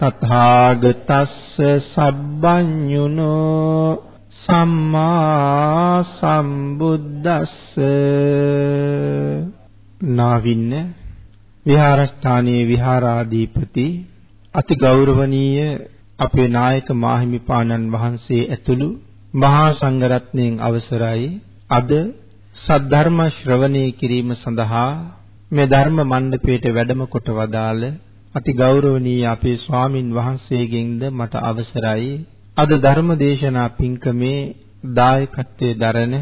තථාගතස්ස සබ්බඤුනෝ සම්මා සම්බුද්දස්ස. නාවින්න විහාරස්ථානයේ විහාරාධිපති අති ගෞරවනීය අපේ නායක මාහිමිපාණන් වහන්සේ ඇතුළු මහා සංඝරත්නයන් අවසරයි. අද සද්ධර්ම ශ්‍රවණය කිරීම සඳහා මේ ධර්ම මණ්ඩපයට වැඩම කොට වදාළ අති ගෞරවනීය අපේ ස්වාමින් වහන්සේගෙන්ද මට අවසරයි. අද ධර්ම දේශනා පින්කමේ දායකත්වයේ දරන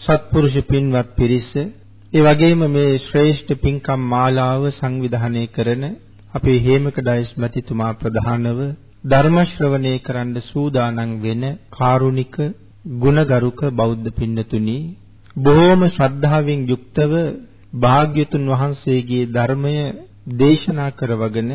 සත්පුරුෂ පින්වත් පිරිස ඒ වගේම මේ ශ්‍රේෂ්ඨ පින්කම් මාලාව සංවිධානය කරන අපේ හේමක ඩයස් මැතිතුමා ප්‍රධානව ධර්ම ශ්‍රවණය කරන්න සූදානම් වෙන කාරුණික ගුණගරුක බෞද්ධ පින්නතුනි බොහෝම ශ්‍රද්ධාවෙන් යුක්තව භාග්‍යතුන් වහන්සේගේ ධර්මය දේශනා කරවගෙන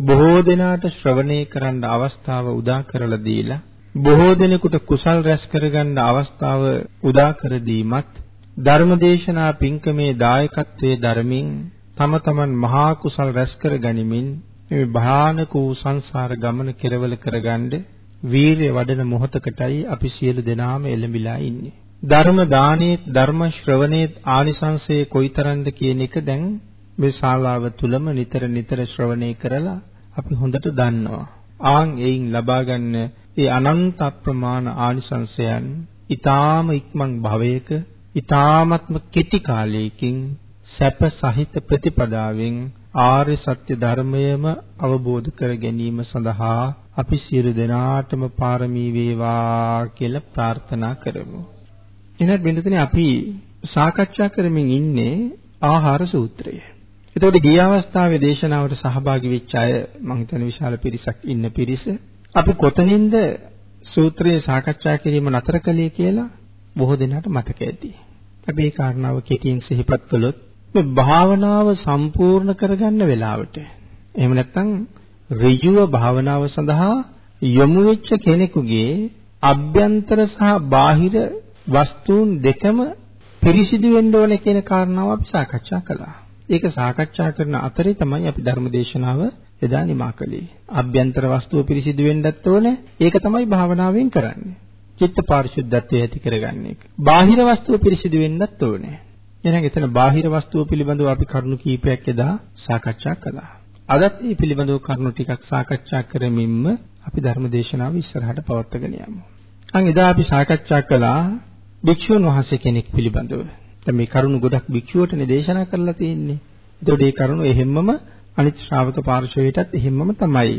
බොහෝ දෙනාට ශ්‍රවණය කරන්න අවස්ථාව උදා කරලා දීලා බොහෝ දෙනෙකුට කුසල් රැස් කරගන්න අවස්ථාව උදා කර දීමත් ධර්මදේශනා පින්කමේ දායකත්වයේ ධර්මින් තම තමන් මහා කුසල් රැස් කර ගනිමින් මේ භයානක වූ සංසාර ගමන කෙරවල කරගන්න වීරිය වඩන මොහොතකටයි අපි සියලු දෙනාම එළඹිලා ඉන්නේ. ධර්ම දානේ ධර්ම ශ්‍රවණේ ආනිසංසයේ කොයිතරම්ද කියන එක දැන් මේ ශාලාව තුලම නිතර නිතර ශ්‍රවණය කරලා අපි හොඳට දන්නවා. ආන් එයින් ලබා ගන්න ඒ අනන්ත අප්‍රමාණ ආනිසංසයන් ඊ타ම ඉක්මන් භවයක ඊ타මත්ම කෙටි කාලයකින් සැප සහිත ප්‍රතිපදාවෙන් ආර්ය සත්‍ය ධර්මයම අවබෝධ කර ගැනීම සඳහා අපි සියලු දෙනාටම පාරමී වේවා කියලා ප්‍රාර්ථනා කරමු. එහෙනම් බින්දුතනේ අපි සාකච්ඡා කරමින් ඉන්නේ ආහාර සූත්‍රය. එතකොට ගිය අවස්ථාවේ දේශනාවට සහභාගී වෙච්ච අය මම හිතන විශාල පිරිසක් ඉන්න පිරිස අපි කොතනින්ද සූත්‍රයේ සාකච්ඡා කිරීම නතර කළේ කියලා බොහෝ දෙනාට මතක ඇති. අපි මේ කාරණාව කෙටියෙන් සිහිපත් කළොත් මේ භාවනාව සම්පූර්ණ කරගන්න වෙලාවට එහෙම නැත්නම් ඍජුව භාවනාව සඳහා යොමු වෙච්ච කෙනෙකුගේ අභ්‍යන්තර සහ බාහිර වස්තුන් දෙකම පිරිසිදු වෙන්න ඕනේ කියන කාරණාව අපි සාකච්ඡා කළා. ඒක සාකච්ඡා කරන අතරේ තමයි අපි ධර්මදේශනාව එදා නිමා කළේ. අභ්‍යන්තර වස්තුව පිරිසිදු වෙන්නත් ඕනේ. ඒක තමයි භාවනාවෙන් කරන්නේ. චිත්ත පාරිශුද්ධත්වය ඇති කරගන්න එක. බාහිර වස්තුව පිරිසිදු වෙන්නත් ඕනේ. එහෙනම් එතන බාහිර වස්තුව පිළිබඳව අපි කරුණු කීපයක් එදා සාකච්ඡා කළා. අදත් මේ පිළිබඳව කරුණු ටිකක් සාකච්ඡා කරමින්ම අපි ධර්ම දේශනාව ඉස්සරහට පවත්වාගෙන යමු. අන් එදා අපි සාකච්ඡා කළා භික්ෂුන් වහන්සේ කෙනෙක් පිළිබඳව. දැන් මේ කරුණු ගොඩක් භික්ෂුවටනේ දේශනා කරලා තියෙන්නේ. ඒතකොට මේ කරුණු එහෙම්මම අනිත් ශ්‍රාවක පාර්ශවයටත් එහෙම්මම තමයි.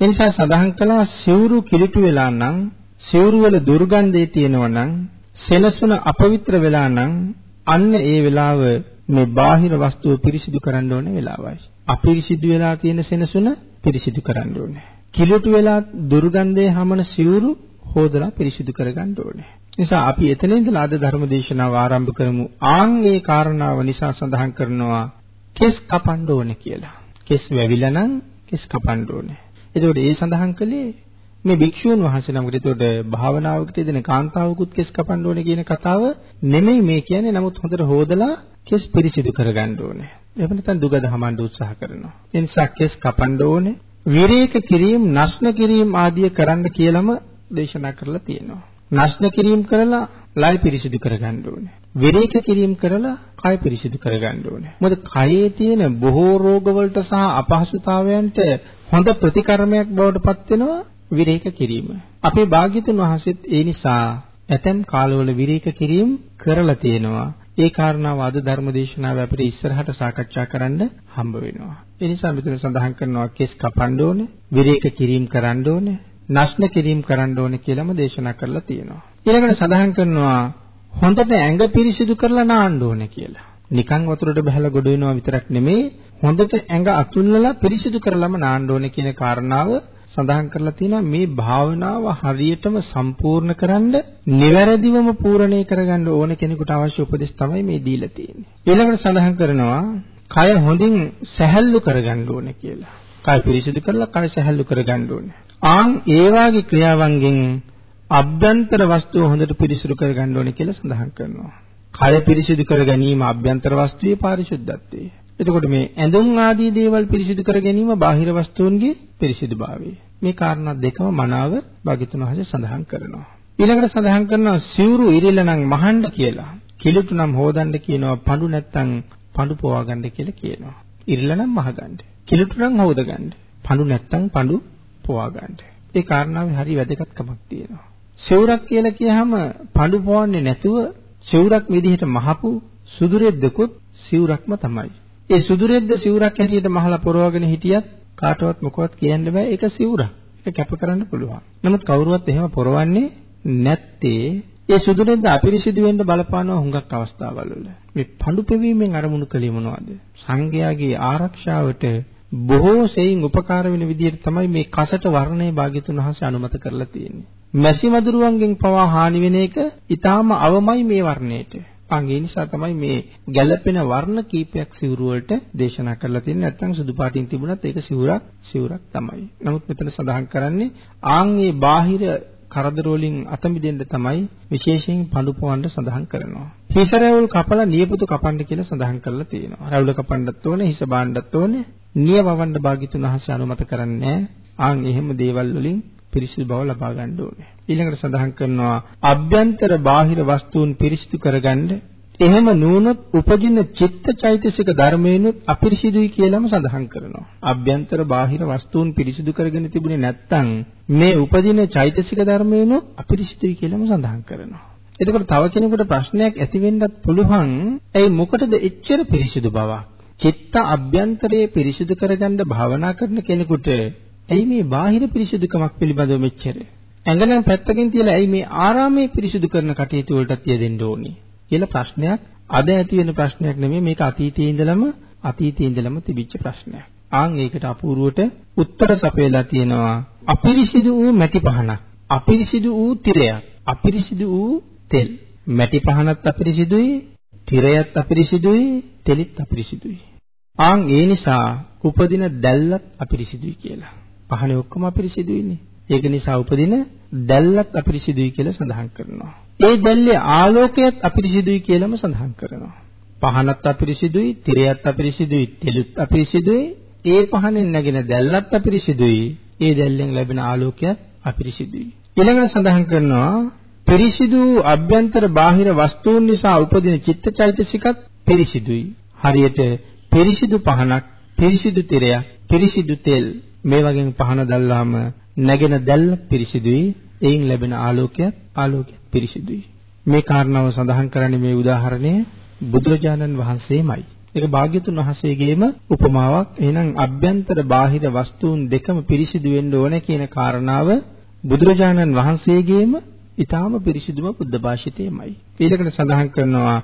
ඒ නිසා සඳහන් කළා සිවුරු කිලිටු වෙලා නම් සිවුරු වල දුර්ගන්ධය තියෙනවා නම් සෙනසුන අපවිත්‍ර වෙලා නම් අන්න ඒ වෙලාව මේ බාහිර වස්තුව පිරිසිදු කරන්න ඕනේ වෙලාවයි. අපිරිසිදු වෙලා තියෙන සෙනසුන පිරිසිදු කරන්න ඕනේ. කිලුට වෙලා දුර්ගන්ධයේ හමන සිවුරු හොදලා පිරිසිදු කරගන්න ඕනේ. නිසා අපි එතන ඉඳලා අද ධර්ම දේශනාව ආරම්භ කරමු. ආන් ඒ කාරණාව නිසා සඳහන් කරනවා කෙස් කපන්න ඕනේ කියලා. කෙස් වැවිලා නම් කෙස් කපන්න ඕනේ. එතකොට ඒ සඳහන් කළේ මේ භික්ෂුන් වහන්සේ නමකට එතකොට භාවනාවකට යෙදෙන කාන්තාවකුත් කෙස් කපන්න ඕනේ කියන කතාව නෙමෙයි මේ කියන්නේ. නමුත් හොඳට හොදලා කෙස් පිරිසිදු කරගන්න ඕනේ. එහෙම නැත්නම් දුගද හමන්න උත්සාහ කරනවා. ඒ නිසා කෙස් කපන්න ඕනේ. විරේක කිරීම, නස්න කිරීම ආදිය කරන්න කියලාම දේශනා කරලා තියෙනවා. නස්න කිරීම කරලා ලය පිරිසිදු කරගන්න ඕනේ. විරේක කිරීම කරලා කය පිරිසිදු කරගන්න ඕනේ. මොකද කයේ තියෙන බොහෝ රෝගවලට සහ අපහසුතාවයන්ට හොඳ ප්‍රතිකර්මයක් බවට පත් වෙනවා විරේක කිරීම. අපේ භාග්‍යතුන් වහන්සේත් ඒ නිසා ඇතැම් කාලවල විරේක කිරීම කරලා තියෙනවා. ඒ කාරණාව අද ධර්ම දේශනාව අපිට ඉස්සරහට සාකච්ඡා කරන්න හම්බ වෙනවා. ඒ නිසා මෙතන සඳහන් කරනවා කෙස් කපන්න ඕනේ, විරේක කිරීම කරන්න ඕනේ, නස්න කිරීම කරන්න ඕනේ කියලාම දේශනා කරලා තියෙනවා. ඊළඟට සඳහන් කරනවා හොඳට ඇඟ පිරිසිදු කරලා නාන්න ඕනේ කියලා. නිකන් වතුරට බහලා ගොඩ වෙනවා විතරක් නෙමෙයි හොඳට ඇඟ අතුල්ලලා පිරිසිදු කරලම නාන්න ඕනේ කියන කාරණාව සඳහන් කරලා තියෙනවා මේ භාවනාව හරියටම සම්පූර්ණ කරන්න නිවැරදිවම පූර්ණේ කරගන්න ඕන කෙනෙකුට අවශ්‍ය උපදෙස් තමයි මේ දීලා තියෙන්නේ. ඊළඟට සඳහන් කරනවා කය හොඳින් සැහැල්ලු කරගන්න ඕනේ කියලා. කය පිරිසිදු කරලා කය සැහැල්ලු කරගන්න ඕනේ. ආන් ඒ වාගේ ක්‍රියාවන්ගෙන් අභ්‍යන්තර වස්තුව හොඳට පිරිසිදු කරගන්න ඕනේ කියලා සඳහන් කරනවා. කය පිරිසිදු කර ගැනීම අභ්‍යන්තර වස්තුවේ පාරිශුද්ධත්වය. එතකොට මේ ඇඳුම් ආදී දේවල් පිරිසිදු කර ගැනීම බාහිර වස්තුන්ගේ පිරිසිදුභාවය. මේ කාරණා දෙකම මනාව භාග්‍යතුන් වහන්සේ සඳහන් කරනවා. ඊළඟට සඳහන් කරනවා සිවුරු ඉරිල නම් මහන්න කියලා. කිලුටු නම් හොදන්න කියනවා පඳු නැත්තම් පඳු පොවා ගන්න කියලා කියනවා. ඉරිල නම් මහගන්න. කිලුටු නම් හොදගන්න. පඳු නැත්තම් පඳු පොවා ගන්න. ඒ කාරණාවේ හරි වැදගත්කමක් තියෙනවා. සිවුරක් කියලා කියහම පඳු පොවන්නේ නැතුව සිවුරක් විදිහට මහපු සුදුරෙද්දකුත් සිවුරක්ම තමයි. ඒ සුදුරෙද්ද සිවුරක් හැටියට මහලා පොරවගෙන හිටියත් කාටවත් මොකවත් කියන්න බෑ ඒක සිවුරක්. ඒක කැප කරන්න පුළුවන්. නමුත් කවුරුවත් එහෙම පොරවන්නේ නැත්තේ ඒ සුදුරෙද්ද අපිරිසිදු වෙන්න බලපානවා හුඟක් අවස්ථාවල් වල. මේ පඳු පෙවීමෙන් අරමුණු කළේ මොනවද? සංඝයාගේ ආරක්ෂාවට බොහෝ සෙයින් උපකාර වෙන විදිහට තමයි මේ කසට වර්ණය භාග්‍යතුන් වහන්සේ අනුමත කරලා තියෙන්නේ. මැසි මදුරුවන්ගෙන් පවා හානි වෙන එක ඊටාම අවමයි මේ වර්ණයට. අං ඒ නිසා තමයි මේ ගැළපෙන වර්ණ කීපයක් සිවුරු වලට දේශනා කරලා තියෙන්නේ. නැත්නම් සුදු පාටින් තිබුණත් ඒක සිවුරක් සිවුරක් තමයි. නමුත් මෙතන සඳහන් කරන්නේ ආන් ඒ බාහිර කරදර වලින් අත මිදෙන්න තමයි විශේෂයෙන් පඳු පවන්න සඳහන් කරනවා. හිස රැවුල් කපලා නියපොතු කපන්න කියලා සඳහන් කරලා තියෙනවා. රැවුල කපන්නත් ඕනේ, හිස බාන්නත් ඕනේ. නිය වවන්න භාග්‍යතුන් වහන්සේ අනුමත කරන්නේ ආන් එහෙම දේවල් වලින් පිරිසිදු බව ලබා ගන්න ඕනේ. ඊළඟට සඳහන් කරනවා අභ්‍යන්තර බාහිර වස්තුන් පිරිසිදු කරගන්න එහෙම නුනොත් උපදින චිත්ත චෛතසික ධර්මයන්ුත් අපිරිසිදුයි කියලාම සඳහන් කරනවා. අභ්‍යන්තර බාහිර වස්තුන් පිරිසිදු කරගෙන තිබුණේ නැත්නම් මේ උපදින චෛතසික ධර්මයන්ුත් අපිරිසිදුයි කියලාම සඳහන් කරනවා. එතකොට තව කෙනෙකුට ප්‍රශ්නයක් ඇති වෙන්නත් පුළුවන්. ඒ මොකටද එච්චර පිරිසිදු බවක්? චිත්ත අභ්‍යන්තරයේ පිරිසිදු කරගන්න භාවනා කරන කෙනෙකුට ඇයි මේ බාහිර පිරිසිදුකමක් පිළිබඳව මෙච්චර? ඇඟනම් පැත්තකින් තියලා ඇයි මේ ආරාමයේ පිරිසිදු කරන කටයුතු වලටත් යෙදෙන්න ඕනේ කියලා ප්‍රශ්නයක් අද ඇති වෙන ප්‍රශ්නයක් නෙමෙයි මේක අතීතයේ ඉඳලම අතීතයේ ඉඳලම තිබිච්ච ප්‍රශ්නයක්. ආන් ඒකට අපූර්වට උත්තර සපයලා තියෙනවා අපිරිසිදු වූ මැටි පහනක් අපිරිසිදු වූ තිරයක් අපිරිසිදු වූ තෙල් මැටි පහනත් අපිරිසිදුයි තිරයත් අපිරිසිදුයි තෙලිත් අපිරිසිදුයි ආන් ඒ නිසා උපදින දැල්ලත් අපිරිසිදුයි කියලා පහනේ ඔක්කොම අපිරිසිදුයිනේ. ඒක නිසා උපදින දැල්ලත් අපිරිසිදුයි කියලා සඳහන් කරනවා. ඒ දැල්ලේ ආලෝකයත් අපිරිසිදුයි කියලාම සඳහන් කරනවා. පහනත් අපිරිසිදුයි, තිරයත් අපිරිසිදුයි, තෙලුත් අපිරිසිදුයි. ඒ පහනෙන් නැගෙන දැල්ලත් අපිරිසිදුයි. ඒ දැල්ලෙන් ලැබෙන ආලෝකයත් අපිරිසිදුයි. ඊළඟට සඳහන් කරනවා පිරිසිදු අභ්‍යන්තර බාහිර වස්තුන් නිසා උපදින චිත්තචෛතසිකත් පිරිසිදුයි. හරියට පිරිසිදු පහනක්, පිරිසිදු තිරයක්, පිරිසිදු තෙල් මේ වගේ පහන දැල්ලාම නැගෙන දැල්ල පිරිසිදුයි. එයින් ලැබෙන ආලෝකයත් ආලෝකයත් පිරිසිදුයි. මේ කාරණාව සඳහන් කරන්නේ මේ උදාහරණය බුදුරජාණන් වහන්සේමයි. ඒක භාග්‍යතුන් වහන්සේගේම උපමාවක්. එහෙනම් අභ්‍යන්තර බාහිර වස්තුන් දෙකම පිරිසිදු වෙන්න ඕන කියන කාරණාව බුදුරජාණන් වහන්සේගේම ඊටාම පිරිසිදුම බුද්ධ භාෂිතයමයි. ඊළඟට සඳහන් කරනවා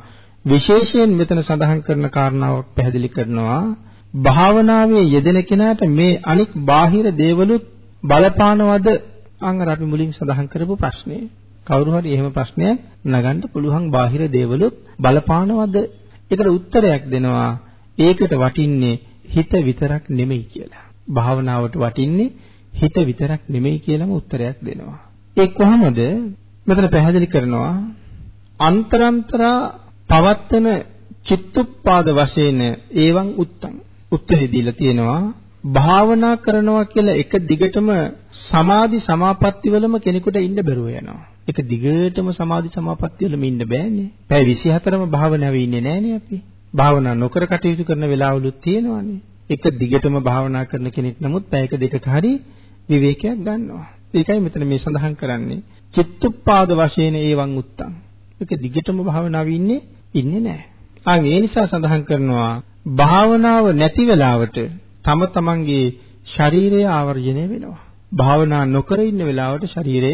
විශේෂයෙන් මෙතන සඳහන් කරන කාරණාවක් පැහැදිලි කරනවා භාවනාවේ යෙදෙන කෙනාට මේ අනික් බාහිර දේවලුත් බලපානවද අං අර අපි මුලින් සඳහන් කරපු ප්‍රශ්නේ. කවුරු හරි එහෙම ප්‍රශ්නයක් නගන්න පුළුවන් බාහිර දේවලුත් බලපානවද? ඒකට උත්තරයක් දෙනවා. ඒකට වටින්නේ හිත විතරක් නෙමෙයි කියලා. භාවනාවට වටින්නේ හිත විතරක් නෙමෙයි කියලාම උත්තරයක් දෙනවා. ඒ කොහොමද? මෙතන පැහැදිලි කරනවා අන්තරන්තරා පවත්තන චිත්තුප්පාද වශයෙන් ඒවන් උත්තං උත්තරේ දීලා තියෙනවා භාවනා කරනවා කියලා එක දිගටම සමාධි සමාපatti වලම කෙනෙකුට ඉන්න බැරුව යනවා. එක දිගටම සමාධි සමාපatti වලම ඉන්න බෑනේ. පැය 24ම භාවනාවේ ඉන්නේ නෑනේ අපි. භාවනා නොකර කටයුතු කරන වෙලාවලුත් තියෙනවානේ. එක දිගටම භාවනා කරන කෙනෙක් නමුත් පැයක දෙකක හරි විවේකයක් ගන්නවා. ඒකයි මෙතන මේ සඳහන් කරන්නේ. චිත්තුප්පාද වශයෙන් ඒවන් උත්තම්. ඒක දිගටම භාවනාවේ ඉන්නේ ඉන්නේ නැහැ. ආන් ඒ නිසා සඳහන් කරනවා භාවනාව නැති වෙලාවට තම තමන්ගේ ශරීරය ආවර්ජනය වෙනවා. භාවනා නොකර ඉන්න වෙලාවට ශරීරය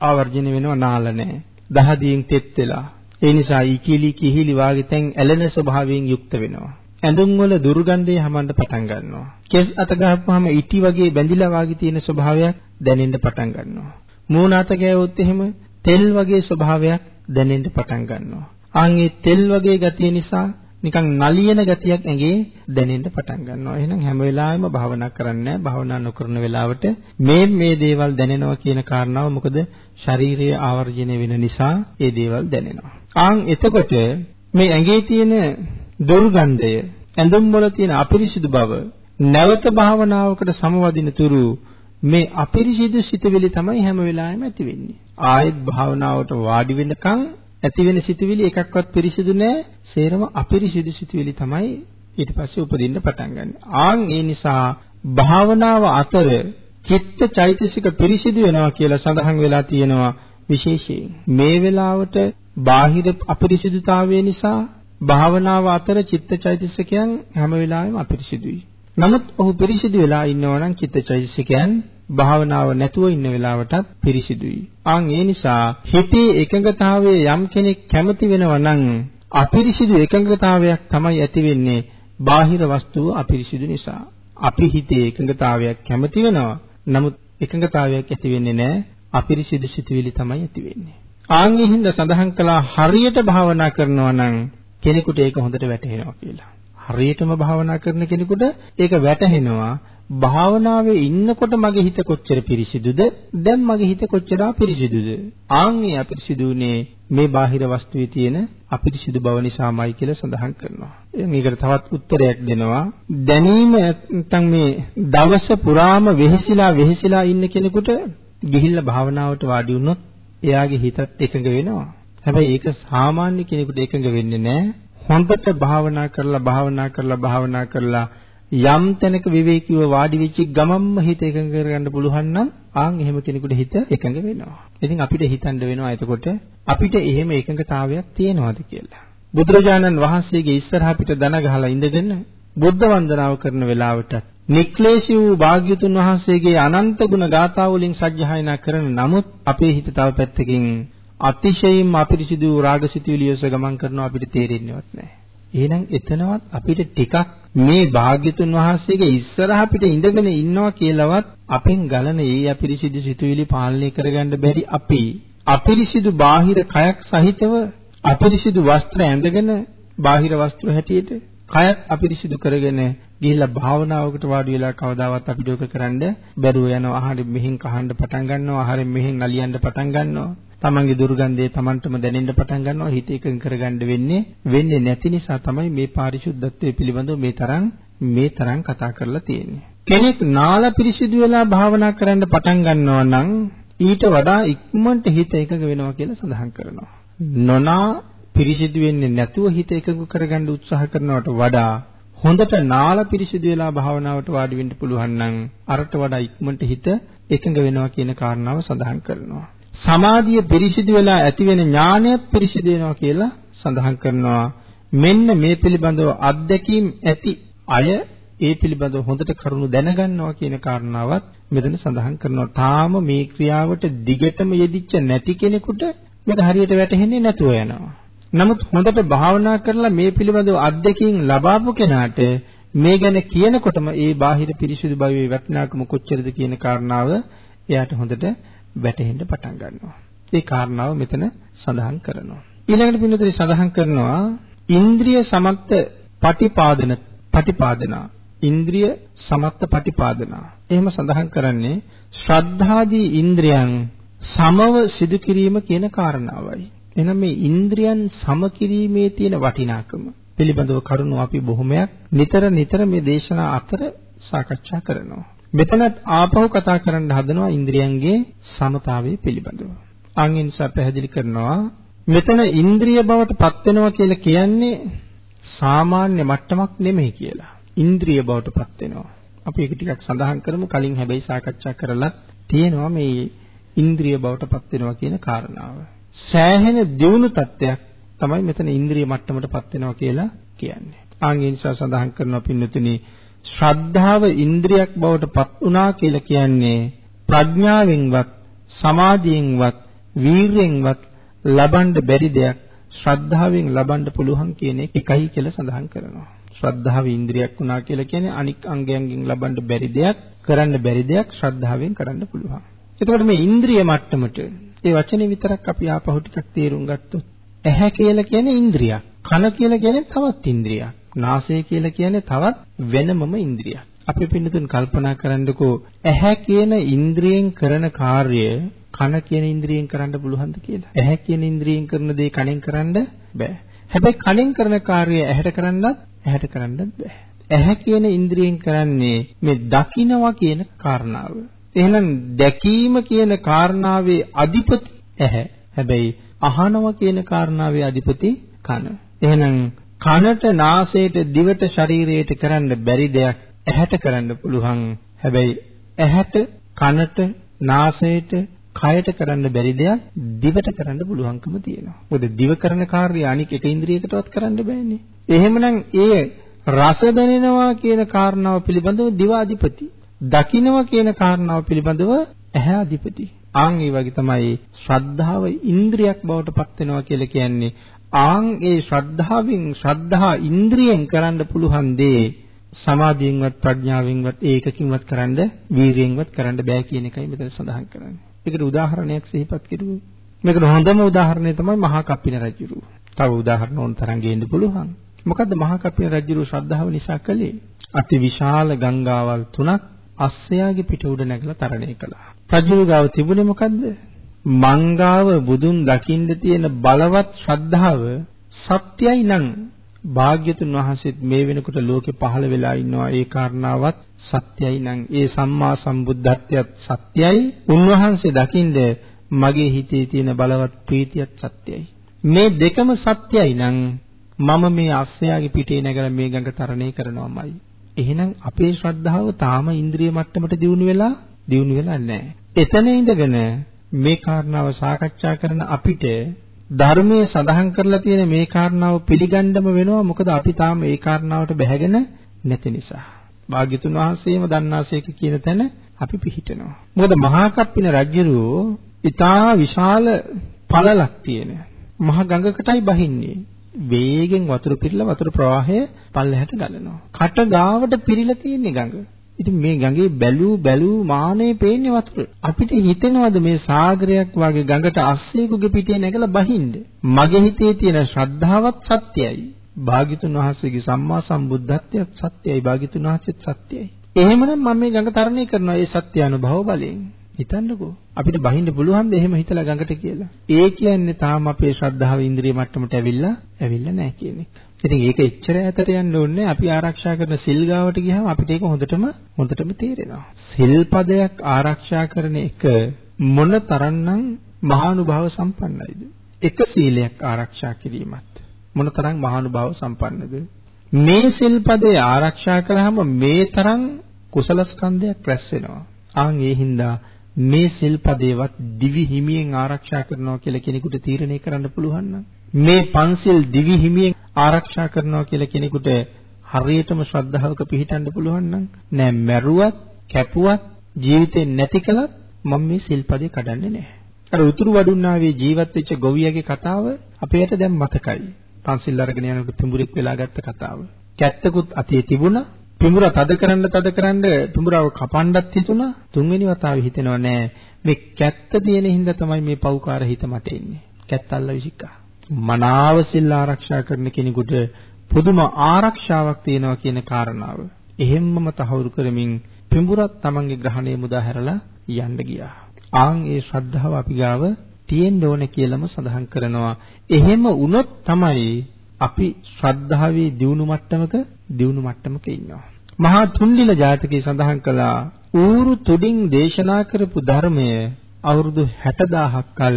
ආවර්ජනය වෙනවා නාල නැහැ. දහදියෙන් තෙත් වෙලා. ඒ නිසා ඉකිලි කිහිලි වාගේ තැන් ඇලෙන ස්වභාවයෙන් යුක්ත වෙනවා. ඇඳුම් වල දුර්ගන්ධය හමන්න පටන් ගන්නවා. කෙස් අත ගහපුවාම ඉටි වගේ බැඳිලා වාගේ තියෙන ස්වභාවයක් දැනෙන්න පටන් ගන්නවා. මූණ අත ගෑවොත් එහෙම තෙල් වගේ ස්වභාවයක් දැනෙන්න පටන් ගන්නවා. ආන් ඒ තෙල් වගේ ගතිය නිසා නිකන් නලියන ගතියක් ඇඟේ දැනෙන්න පටන් ගන්නවා. එහෙනම් හැම වෙලාවෙම භාවනා කරන්නේ භාවනා නොකරන වෙලාවට මේ මේ දේවල් දැනෙනවා කියන කාරණාව මොකද ශාරීරිය ආවර්ජනය වෙන නිසා ඒ දේවල් දැනෙනවා. ආන් එතකොට මේ ඇඟේ තියෙන දුර්ගන්ධය ඇඳුම් වල තියෙන අපිරිසිදු බව නැවත භාවනාවකට සමවදින තුරු මේ අපිරිසිදු සිතුවිලි තමයි හැම වෙලාවෙම ඇති වෙන්නේ. ආයෙත් භාවනාවට වාඩි වෙනකන් ඇති වෙන සිතුවිලි එකක්වත් පිරිසිදු නැහැ. සේරම අපිරිසිදු සිතුවිලි තමයි ඊට පස්සේ උපදින්න පටන් ගන්න. ආන් ඒ නිසා භාවනාව අතර චිත්ත චෛතසික පිරිසිදු වෙනවා කියලා සඳහන් වෙලා තියෙනවා විශේෂයෙන්. මේ වෙලාවට බාහිර අපිරිසිදුතාවය නිසා භාවනාව අතර චිත්ත චෛතසිකයන් හැම වෙලාවෙම අපිරිසිදුයි. නමුත් ඔහු පිරිසිදු වෙලා ඉන්නවා නම් චිත්ත චෛතසිකයන් භාවනාව නැතුව ඉන්න වෙලාවටත් පිරිසිදුයි. ආන් ඒ නිසා හිතේ එකඟතාවයේ යම් කෙනෙක් කැමති වෙනවා නම් අපිරිසිදු එකඟතාවයක් තමයි ඇති වෙන්නේ බාහිර වස්තුව අපිරිසිදු නිසා. අපි හිතේ එකඟතාවයක් කැමති වෙනවා. නමුත් එකඟතාවයක් ඇති වෙන්නේ නැහැ. අපිරිසිදු සිතුවිලි තමයි ඇති වෙන්නේ. ආන් හින්දා සඳහන් කළා හරියට භාවනා කරනවා නම් කෙනෙකුට ඒක හොඳට වැටහෙනවා කියලා. හරියටම භාවනා කරන කෙනෙකුට ඒක වැටහෙනවා භාවනාවේ ඉන්නකොට මගේ හිත කොච්චර පිරිසිදුද දැන් මගේ හිත කොච්චර අපිරිසිදුද ආන්ගේ අපිරිසිදුනේ මේ බාහිර වස්තුවේ තියෙන අපිරිසිදු බව නිසාමයි කියලා සඳහන් කරනවා. මේකට තවත් උත්තරයක් දෙනවා. දැනීම නැත්නම් මේ දවස පුරාම වෙහෙසිලා වෙහෙසිලා ඉන්න කෙනෙකුට ගිහිල්ලා භාවනාවට වාඩි වුණොත් එයාගේ හිතත් එකඟ වෙනවා. හැබැයි ඒක සාමාන්‍ය කෙනෙකුට එකඟ වෙන්නේ නැහැ. හොඳට භාවනා කරලා භාවනා කරලා භාවනා කරලා යම් තැනක විවේකීව වාඩි වෙච්ච ගමම්ම හිත එකඟ කරගන්න පුළුවන් නම් ආන් එහෙම කෙනෙකුට හිත එකඟ වෙනවා. ඉතින් අපිට හිතන්න වෙනවා එතකොට අපිට එහෙම එකඟතාවයක් තියෙනවද කියලා. බුදුරජාණන් වහන්සේගේ ඉස්සරහ පිට දන ගහලා ඉඳගෙන බුද්ධ වන්දනාව කරන වෙලාවට නික්ලේශී වූ භාග්‍යතුන් වහන්සේගේ අනන්ත ගුණ ගාථා වලින් සජ්ජහායනා කරන නමුත් අපේ හිත තව පැත්තකින් අතිශයින්ම අපිරිසිදු රාගසිතුවිලි යොස ගමන් කරනවා අපිට තේරෙන්නේවත් නැහැ. එහෙනම් එතනවත් අපිට ටිකක් මේ භාග්‍යතුන් වහන්සේගේ ඉස්සරහ පිට ඉඳගෙන ඉන්නවා කියලාවත් අපෙන් ගලන ඒ අපිරිසිදු සිතුවිලි පාලනය කරගන්න බැරි අපි අපිරිසිදු බාහිර කයක් සහිතව අපිරිසිදු වස්ත්‍ර ඇඳගෙන බාහිර වස්ත්‍ර හැටියට කයත් අපිරිසිදු කරගෙන ගිහිල්ලා භාවනාවකට වාඩි වෙලා කවදාවත් අපිට ඔක කරන්න බැරුව යනවා. ආහාරෙන් මෙහෙන් කහන්න පටන් ගන්නවා. ආහාරෙන් මෙහෙන් නලියන්න පටන් ගන්නවා. තමන්ගේ දුර්ගන්ධය තමන්ටම දැනෙන්න පටන් ගන්නවා. හිත එකඟ කරගන්න වෙන්නේ වෙන්නේ නැති නිසා තමයි මේ පාරිශුද්ධත්වයේ පිළිබඳව මේ තරම් මේ තරම් කතා කරලා තියෙන්නේ. කෙනෙක් නාල පිරිසිදු වෙලා භාවනා කරන්න පටන් ගන්නවා නම් ඊට වඩා ඉක්මනට හිත එකඟ වෙනවා කියලා සඳහන් කරනවා. නොනා පිරිසිදු වෙන්නේ නැතුව හිත එකඟ කරගන්න උත්සාහ කරනවට වඩා හොඳට නාල පිරිසිදු වෙලා භාවනාවට වාඩි වෙන්න පුළුවන් නම් අරට වඩා ඉක්මනට හිත එකඟ වෙනවා කියන කාරණාව සඳහන් කරනවා. සමාධිය පිරිසිදු වෙලා ඇති වෙන ඥානයත් පිරිසිදු වෙනවා කියලා සඳහන් කරනවා. මෙන්න මේ පිළිබඳව අත්දැකීම් ඇති අය ඒ පිළිබඳව හොඳට කරුණු දැනගන්නවා කියන කාරණාවත් මෙතන සඳහන් කරනවා. තාම මේ ක්‍රියාවට දිගටම යෙදිච්ච නැති කෙනෙකුට මේක හරියට වැටහෙන්නේ නැතුව යනවා. නමුත් හොඳට භාවනා කරලා මේ පිළිබඳව අත්දැකීම් ලබාපු කෙනාට මේ ගැන කියනකොටම ඒ බාහිර පිරිසිදු භවයේ වටිනාකම කොච්චරද කියන කාරණාව එයාට හොඳට වැටහෙන්න පටන් ගන්නවා. ඒ කාරණාව මෙතන සඳහන් කරනවා. ඊළඟට පින්නතරි සඳහන් කරනවා ඉන්ද්‍රිය සමත්ත පටිපාදන පටිපාදනා ඉන්ද්‍රිය සමත්ත පටිපාදනා. එහෙම සඳහන් කරන්නේ ශ්‍රද්ධාදී ඉන්ද්‍රියන් සමව සිදු කිරීම කියන කාරණාවයි. එහෙනම් මේ ඉන්ද්‍රියන් සම කිරීමේ තියෙන වටිනාකම පිළිබඳව කරුණු අපි බොහොමයක් නිතර නිතර මේ දේශනා අතර සාකච්ඡා කරනවා. මෙතනත් ආපහු කතා කරන්න හදනවා ඉන්ද්‍රියන්ගේ සමතාවය පිළිබඳව. අන් නිසා පැහැදිලි කරනවා මෙතන ඉන්ද්‍රිය බවට පත් වෙනවා කියලා කියන්නේ සාමාන්‍ය මට්ටමක් නෙමෙයි කියලා. ඉන්ද්‍රිය බවට පත් වෙනවා. අපි ඒක ටිකක් සඳහන් කරමු කලින් හැබැයි සාකච්ඡා කරලා තියෙනවා මේ ඉන්ද්‍රිය බවට පත් වෙනවා කියන කාරණාව. සෑහෙන දියුණු තත්ත්වයක් තමයි මෙතන ඉන්ද්‍රිය මට්ටමට පත් වෙනවා කියලා කියන්නේ. ආන් ඒ නිසා සඳහන් කරනවා පින්නතුනි ශ්‍රද්ධාව ඉන්ද්‍රියක් බවට පත් වුණා කියලා කියන්නේ ප්‍රඥාවෙන්වත් සමාධියෙන්වත් වීරියෙන්වත් ලබන්න බැරි දෙයක් ශ්‍රද්ධාවෙන් ලබන්න පුළුවන් කියන එකයි කියලා සඳහන් කරනවා. ශ්‍රද්ධාව ඉන්ද්‍රියක් වුණා කියලා කියන්නේ අනික් අංගයන්ගෙන් ලබන්න බැරි දෙයක්, කරන්න බැරි දෙයක් ශ්‍රද්ධාවෙන් කරන්න පුළුවන්. එතකොට මේ ඉන්ද්‍රිය මට්ටමට ඒ වචනේ විතරක් අපි ආපහු ටිකක් තේරුම් ගත්තොත් ඇහැ කියලා කියන්නේ ඉන්ද්‍රියක්. කන කියලා කියන්නේ තවත් ඉන්ද්‍රියක්. නාසය කියලා කියන්නේ තවත් වෙනමම ඉන්ද්‍රියක්. අපි පින්නතුන් කල්පනා කරන්නකෝ ඇහැ කියන ඉන්ද්‍රියෙන් කරන කාර්යය කන කියන ඉන්ද්‍රියෙන් කරන්න පුළුවන්ද කියලා. ඇහැ කියන ඉන්ද්‍රියෙන් කරන දේ කනෙන් කරන්න බෑ. හැබැයි කනෙන් කරන කාර්යය ඇහැට කරන්නත් ඇහැට කරන්නත් බෑ. ඇහැ කියන ඉන්ද්‍රියෙන් කරන්නේ මේ දකින්නවා කියන කාරණාව. එහෙනම් දැකීම කියන කාරණාවේ අධිපති ඇහැ. හැබැයි අහනවා කියන කාරණාවේ අධිපති කන. එහෙනම් කනට, නාසයට, දිවට, ශරීරයට කරන්න බැරි දෙයක් ඇහැට කරන්න පුළුවන්. හැබැයි ඇහැට, කනට, නාසයට, කයට කරන්න බැරි දෙයක් දිවට කරන්න පුළුවන්කම තියෙනවා. මොකද දිව කරන කාර්යය අනික එක ඉන්ද්‍රියකටවත් කරන්න බෑනේ. එහෙමනම් ඒ රස දැනෙනවා කියන කාරණාව පිළිබඳව දිව අධිපති. දකින්නවා කියන කාරණාව පිළිබඳව ඇහැ අධිපති. ආන් ඒ වගේ තමයි ශ්‍රද්ධාව ඉන්ද්‍රියක් බවට පත් වෙනවා කියලා කියන්නේ. ආන් ඒ ශ්‍රද්ධාවෙන් ශ්‍රද්ධා ඉන්ද්‍රියෙන් කරන්න පුළුවන් දේ සමාධියෙන්වත් ප්‍රඥාවෙන්වත් ඒකකින්වත් කරන්න වීරියෙන්වත් කරන්න බෑ කියන එකයි මෙතන සඳහන් කරන්නේ. ඒකට උදාහරණයක් සිහිපත් කෙරුවොත් මේකට හොඳම උදාහරණය තමයි මහා කප්පින රජුරු. තව උදාහරණ ඕන තරම් ගේන්න පුළුවන්. මොකද්ද මහා කප්පින රජුරු ශ්‍රද්ධාව නිසා කළේ? අති විශාල ගංගාවල් තුනක් අස්සයාගේ පිට උඩ නැගලා තරණය කළා. රජුරු ගාව තිබුණේ මොකද්ද? මංගාව බුදුන් දකින්න තියෙන බලවත් ශ්‍රද්ධාව සත්‍යයි නම් භාග්‍යතුන් වහන්සේත් මේ වෙනකොට ලෝකෙ පහළ වෙලා ඉන්නවා. ඒ කාරණාවත් සත්‍යයි නම් ඒ සම්මා සම්බුද්ධත්වයත් සත්‍යයි. උන්වහන්සේ දකින්ද මගේ හිතේ තියෙන බලවත් ප්‍රීතියත් සත්‍යයි. මේ දෙකම සත්‍යයි නම් මම මේ අස්සයාගේ පිටේ නැගලා මේ ගඟ තරණය කරනවාමයි. එහෙනම් අපේ ශ්‍රද්ධාව තාම ඉන්ද්‍රිය මට්ටමට දියුණු වෙලා දියුණු වෙලා නැහැ එතන ඉඳගෙන මේ කාරණාව සාකච්ඡා කරන අපිට ධර්මයේ සඳහන් කරලා තියෙන මේ කාරණාව පිළිගන්නම වෙනවා මොකද අපි තාම ඒ කාරණාවට බැහැගෙන නැති නිසා. භාග්‍යතුන් වහන්සේම දන්නාසේක කියන තැන අපි පිහිටනවා. මොකද මහා කප්පින රජුරෝ ඊටා විශාල පළලක් තියෙන මහ ගඟකටයි බහින්නේ. වේගෙන් වතුර පිරලා වතුර ප්‍රවාහය පල්ලෙහාට ගලනවා. කට ගාවට පිරීලා තියෙන්නේ ගඟ. ඉතින් මේ ගඟේ බැලූ බැලූ මානේ පේන්නේ වතුර. අපිට හිතෙනවද මේ සාගරයක් වගේ ගඟට අස්සේකුගේ පිටේ නැගලා බහින්න? මගේ හිතේ තියෙන ශ්‍රද්ධාවත් සත්‍යයි. භාග්‍යතුන් වහන්සේගේ සම්මා සම්බුද්ධත්වයට සත්‍යයි භාග්‍යතුන් වහන්සේත් සත්‍යයි. එහෙමනම් මම මේ ගඟ තරණය කරනවා ඒ සත්‍ය අනුභව බලයෙන්. හිතන්නකෝ අපිට බහින්න පුළුවන්ද එහෙම හිතලා ගඟට කියලා. ඒ කියන්නේ තාම අපේ ශ්‍රද්ධාව ඉන්ද්‍රිය මට්ටමට ඇවිල්ලා ඇවිල්ලා නැහැ කියන එක. ඉතින් ඒක එච්චර ඈතට යන්න ඕනේ අපි ආරක්ෂා කරන සිල් ගාවට ගියාම අපිට ඒක හොඳටම හොඳටම තේරෙනවා. සිල් පදයක් ආරක්ෂා කරන එක මොන තරම්නම් මහානුභාව සම්පන්නයිද? එක සීලයක් ආරක්ෂා කිරීමත් මොනතරම් මහානුභාව සම්පන්නද? මේ සිල්පදේ ආරක්ෂා කළාම මේ තරම් කුසල ස්කන්ධයක් රැස් වෙනවා. ආන් ඒ හින්දා මේ සිල්පදේවත් දිවි හිමියෙන් ආරක්ෂා කරනවා කියලා කෙනෙකුට තීරණය කරන්න පුළුවන් මේ පන්සිල් දිවි හිමියෙන් ආරක්ෂා කරනවා කියලා කෙනෙකුට හරියටම ශ්‍රද්ධාවක පිහිටන්න පුළුවන් නම් නෑ මැරුවත් කැපුවත් ජීවිතේ නැති කළත් මම මේ සිල්පදේ කඩන්නේ නැහැ. අර උතුරු වඩුන්නාවේ ජීවත් වෙච්ච ගොවියගේ කතාව අපේට දැන් මතකයි. පන්සිල් අරගෙන යනකොට පිඹුරෙක් වෙලා ගත්ත කතාව. කැත්තකුත් අතේ තිබුණා. පිඹුර තද කරන්න තද කරන්න පිඹුරව කපන්නත් හිතුණා. තුන්වෙනි වතාවේ හිතෙනව නෑ මේ කැත්ත තියෙන හින්දා තමයි මේ පව්කාර හිත මට එන්නේ. කැත්ත අල්ල විසිකා. මනාව සිල් ආරක්ෂා කරන කෙනෙකුට පුදුම ආරක්ෂාවක් තියෙනවා කියන කාරණාව. එහෙම්මම තහවුරු කරමින් පිඹුරත් Tamange ග්‍රහණය මුදා හැරලා යන්න ගියා. ආන් ඒ ශ්‍රද්ධාව අපි ගාව තියෙන්න ඕනේ කියලාම සඳහන් කරනවා. එහෙම වුණොත් තමයි අපි ශ්‍රද්ධාවේ දියුණු මට්ටමක දියුණු මට්ටමක ඉන්නවා. මහා තුන්ඩිල ජාතකයේ සඳහන් කළා ඌරු තුඩින් දේශනා කරපු ධර්මය අවුරුදු 60000ක් කල්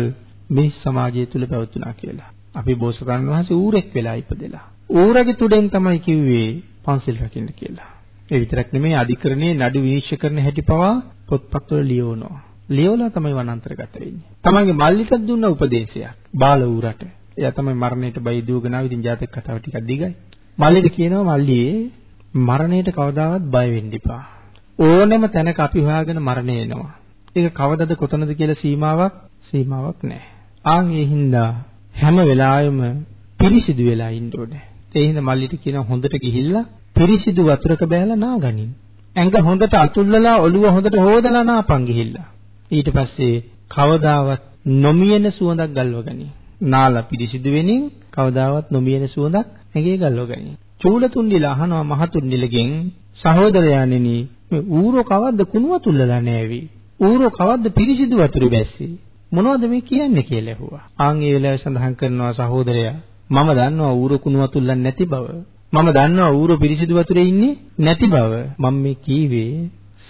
මේ සමාජය තුල පැවතුණා කියලා. අපි බෝසතාණන් වහන්සේ ඌරෙක් වෙලා ඉපදෙලා. ඌරගේ තුඩෙන් තමයි කිව්වේ පන්සිල් රකින්න කියලා. ඒ විතරක් නෙමෙයි අධිකරණයේ නඩු විනිශ්චය කරන හැටි පවා පොත්පත්වල ලියවනවා. ලියවලා තමයි වනාන්තරගත වෙන්නේ. තමන්ගේ මල්ලිට දුන්න උපදේශයක් බාල ඌරට. එයා තමයි මරණයට බයි දුවගෙන ආව. ඉතින් ජාතක කතාව ටිකක් දිගයි. මල්ලිට කියනවා මල්ලියේ මරණයට කවදාවත් බය වෙන්න එපා. ඕනෑම තැනක අපි හොයාගෙන මරණය එනවා. ඒක කවදද කොතනද කියලා සීමාවක් සීමාවක් නැහැ. ආන් ඒ හින්දා හැම වෙලාවෙම පිරිසිදු වෙලා ඉන්න ඕනේ. ඒ හින්දා මල්ලිට කියනවා හොඳට ගිහිල්ලා පිරිසිදු වතුරක බෑලා නාගනින්. ඇඟ හොඳට අතුල්ලලා ඔළුව හොඳට හොදලා නාපන් ගිහිල්ලා. ඊට පස්සේ කවදාවත් නොමියෙන සුවඳක් ගල්වගනි. නාලා පිරිසිදු වෙනින් කවදාවත් නොමියෙන සුවඳක් ඇඟේ ගල්වගනි. චූලතුන්ඩිලා අහනවා මහතුන්ඩිලගෙන් සහෝදරයාණෙනි මේ ඌරෝ කවද්ද කුණුව තුල්ලලා නෑවි. ඌරෝ කවද්ද පිරිසිදු වතුරේ බැස්සේ. මොනවද මේ කියන්නේ කියලා ඇහුවා. ආන් ඒ වෙලාවේ සඳහන් කරනවා සහෝදරයා මම දන්නවා ඌරෝ කුණුව තුල්ලන්නේ නැති බව. මම දන්නවා ඌරෝ පිරිසිදු වතුරේ ඉන්නේ නැති බව. මම මේ කීවේ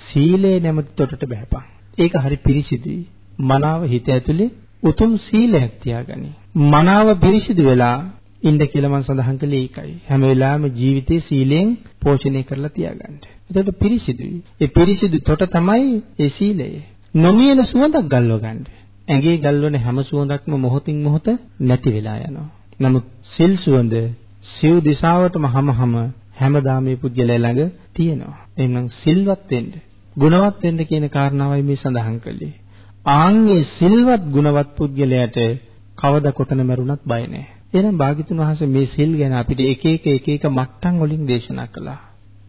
සීලය නැමැති තොටට බහැපන්. ඒක හරි පිරිසිදුයි. මනාව හිත ඇතුලේ උතුම් සීලයක් තියාගනි. මනාව පිරිසිදු වෙලා ඉන්න කියලා මම සඳහන් කළේ ඒකයි. හැම වෙලාවෙම ජීවිතේ සීලයෙන් පෝෂණය කරලා තියාගන්න. එතකොට පිරිසිදුයි. ඒ පිරිසිදු තොට තමයි ඒ සීලය. නොමියෙන සුවඳක් ගල්ව ගන්න. ඇඟේ ගල්වන හැම සුවඳක්ම මොහොතින් මොහොත නැති වෙලා යනවා. නමුත් සිල් සුවඳ සිව් දිශාවටම හැමහම හැමදාම මේ පුද්ගලයා ළඟ තියෙනවා. එහෙනම් සිල්වත් වෙන්න ගුණවත් වෙන්න කියන කාරණාවයි මේ සඳහන් කළේ. ආන්ගේ සිල්වත් ගුණවත් පුද්ගලයාට කවද කොතන මරුණත් බය නැහැ. එහෙනම් භාග්‍යතුන් වහන්සේ මේ සිල් ගැන අපිට එක එක එක එක මට්ටම් වලින් දේශනා කළා.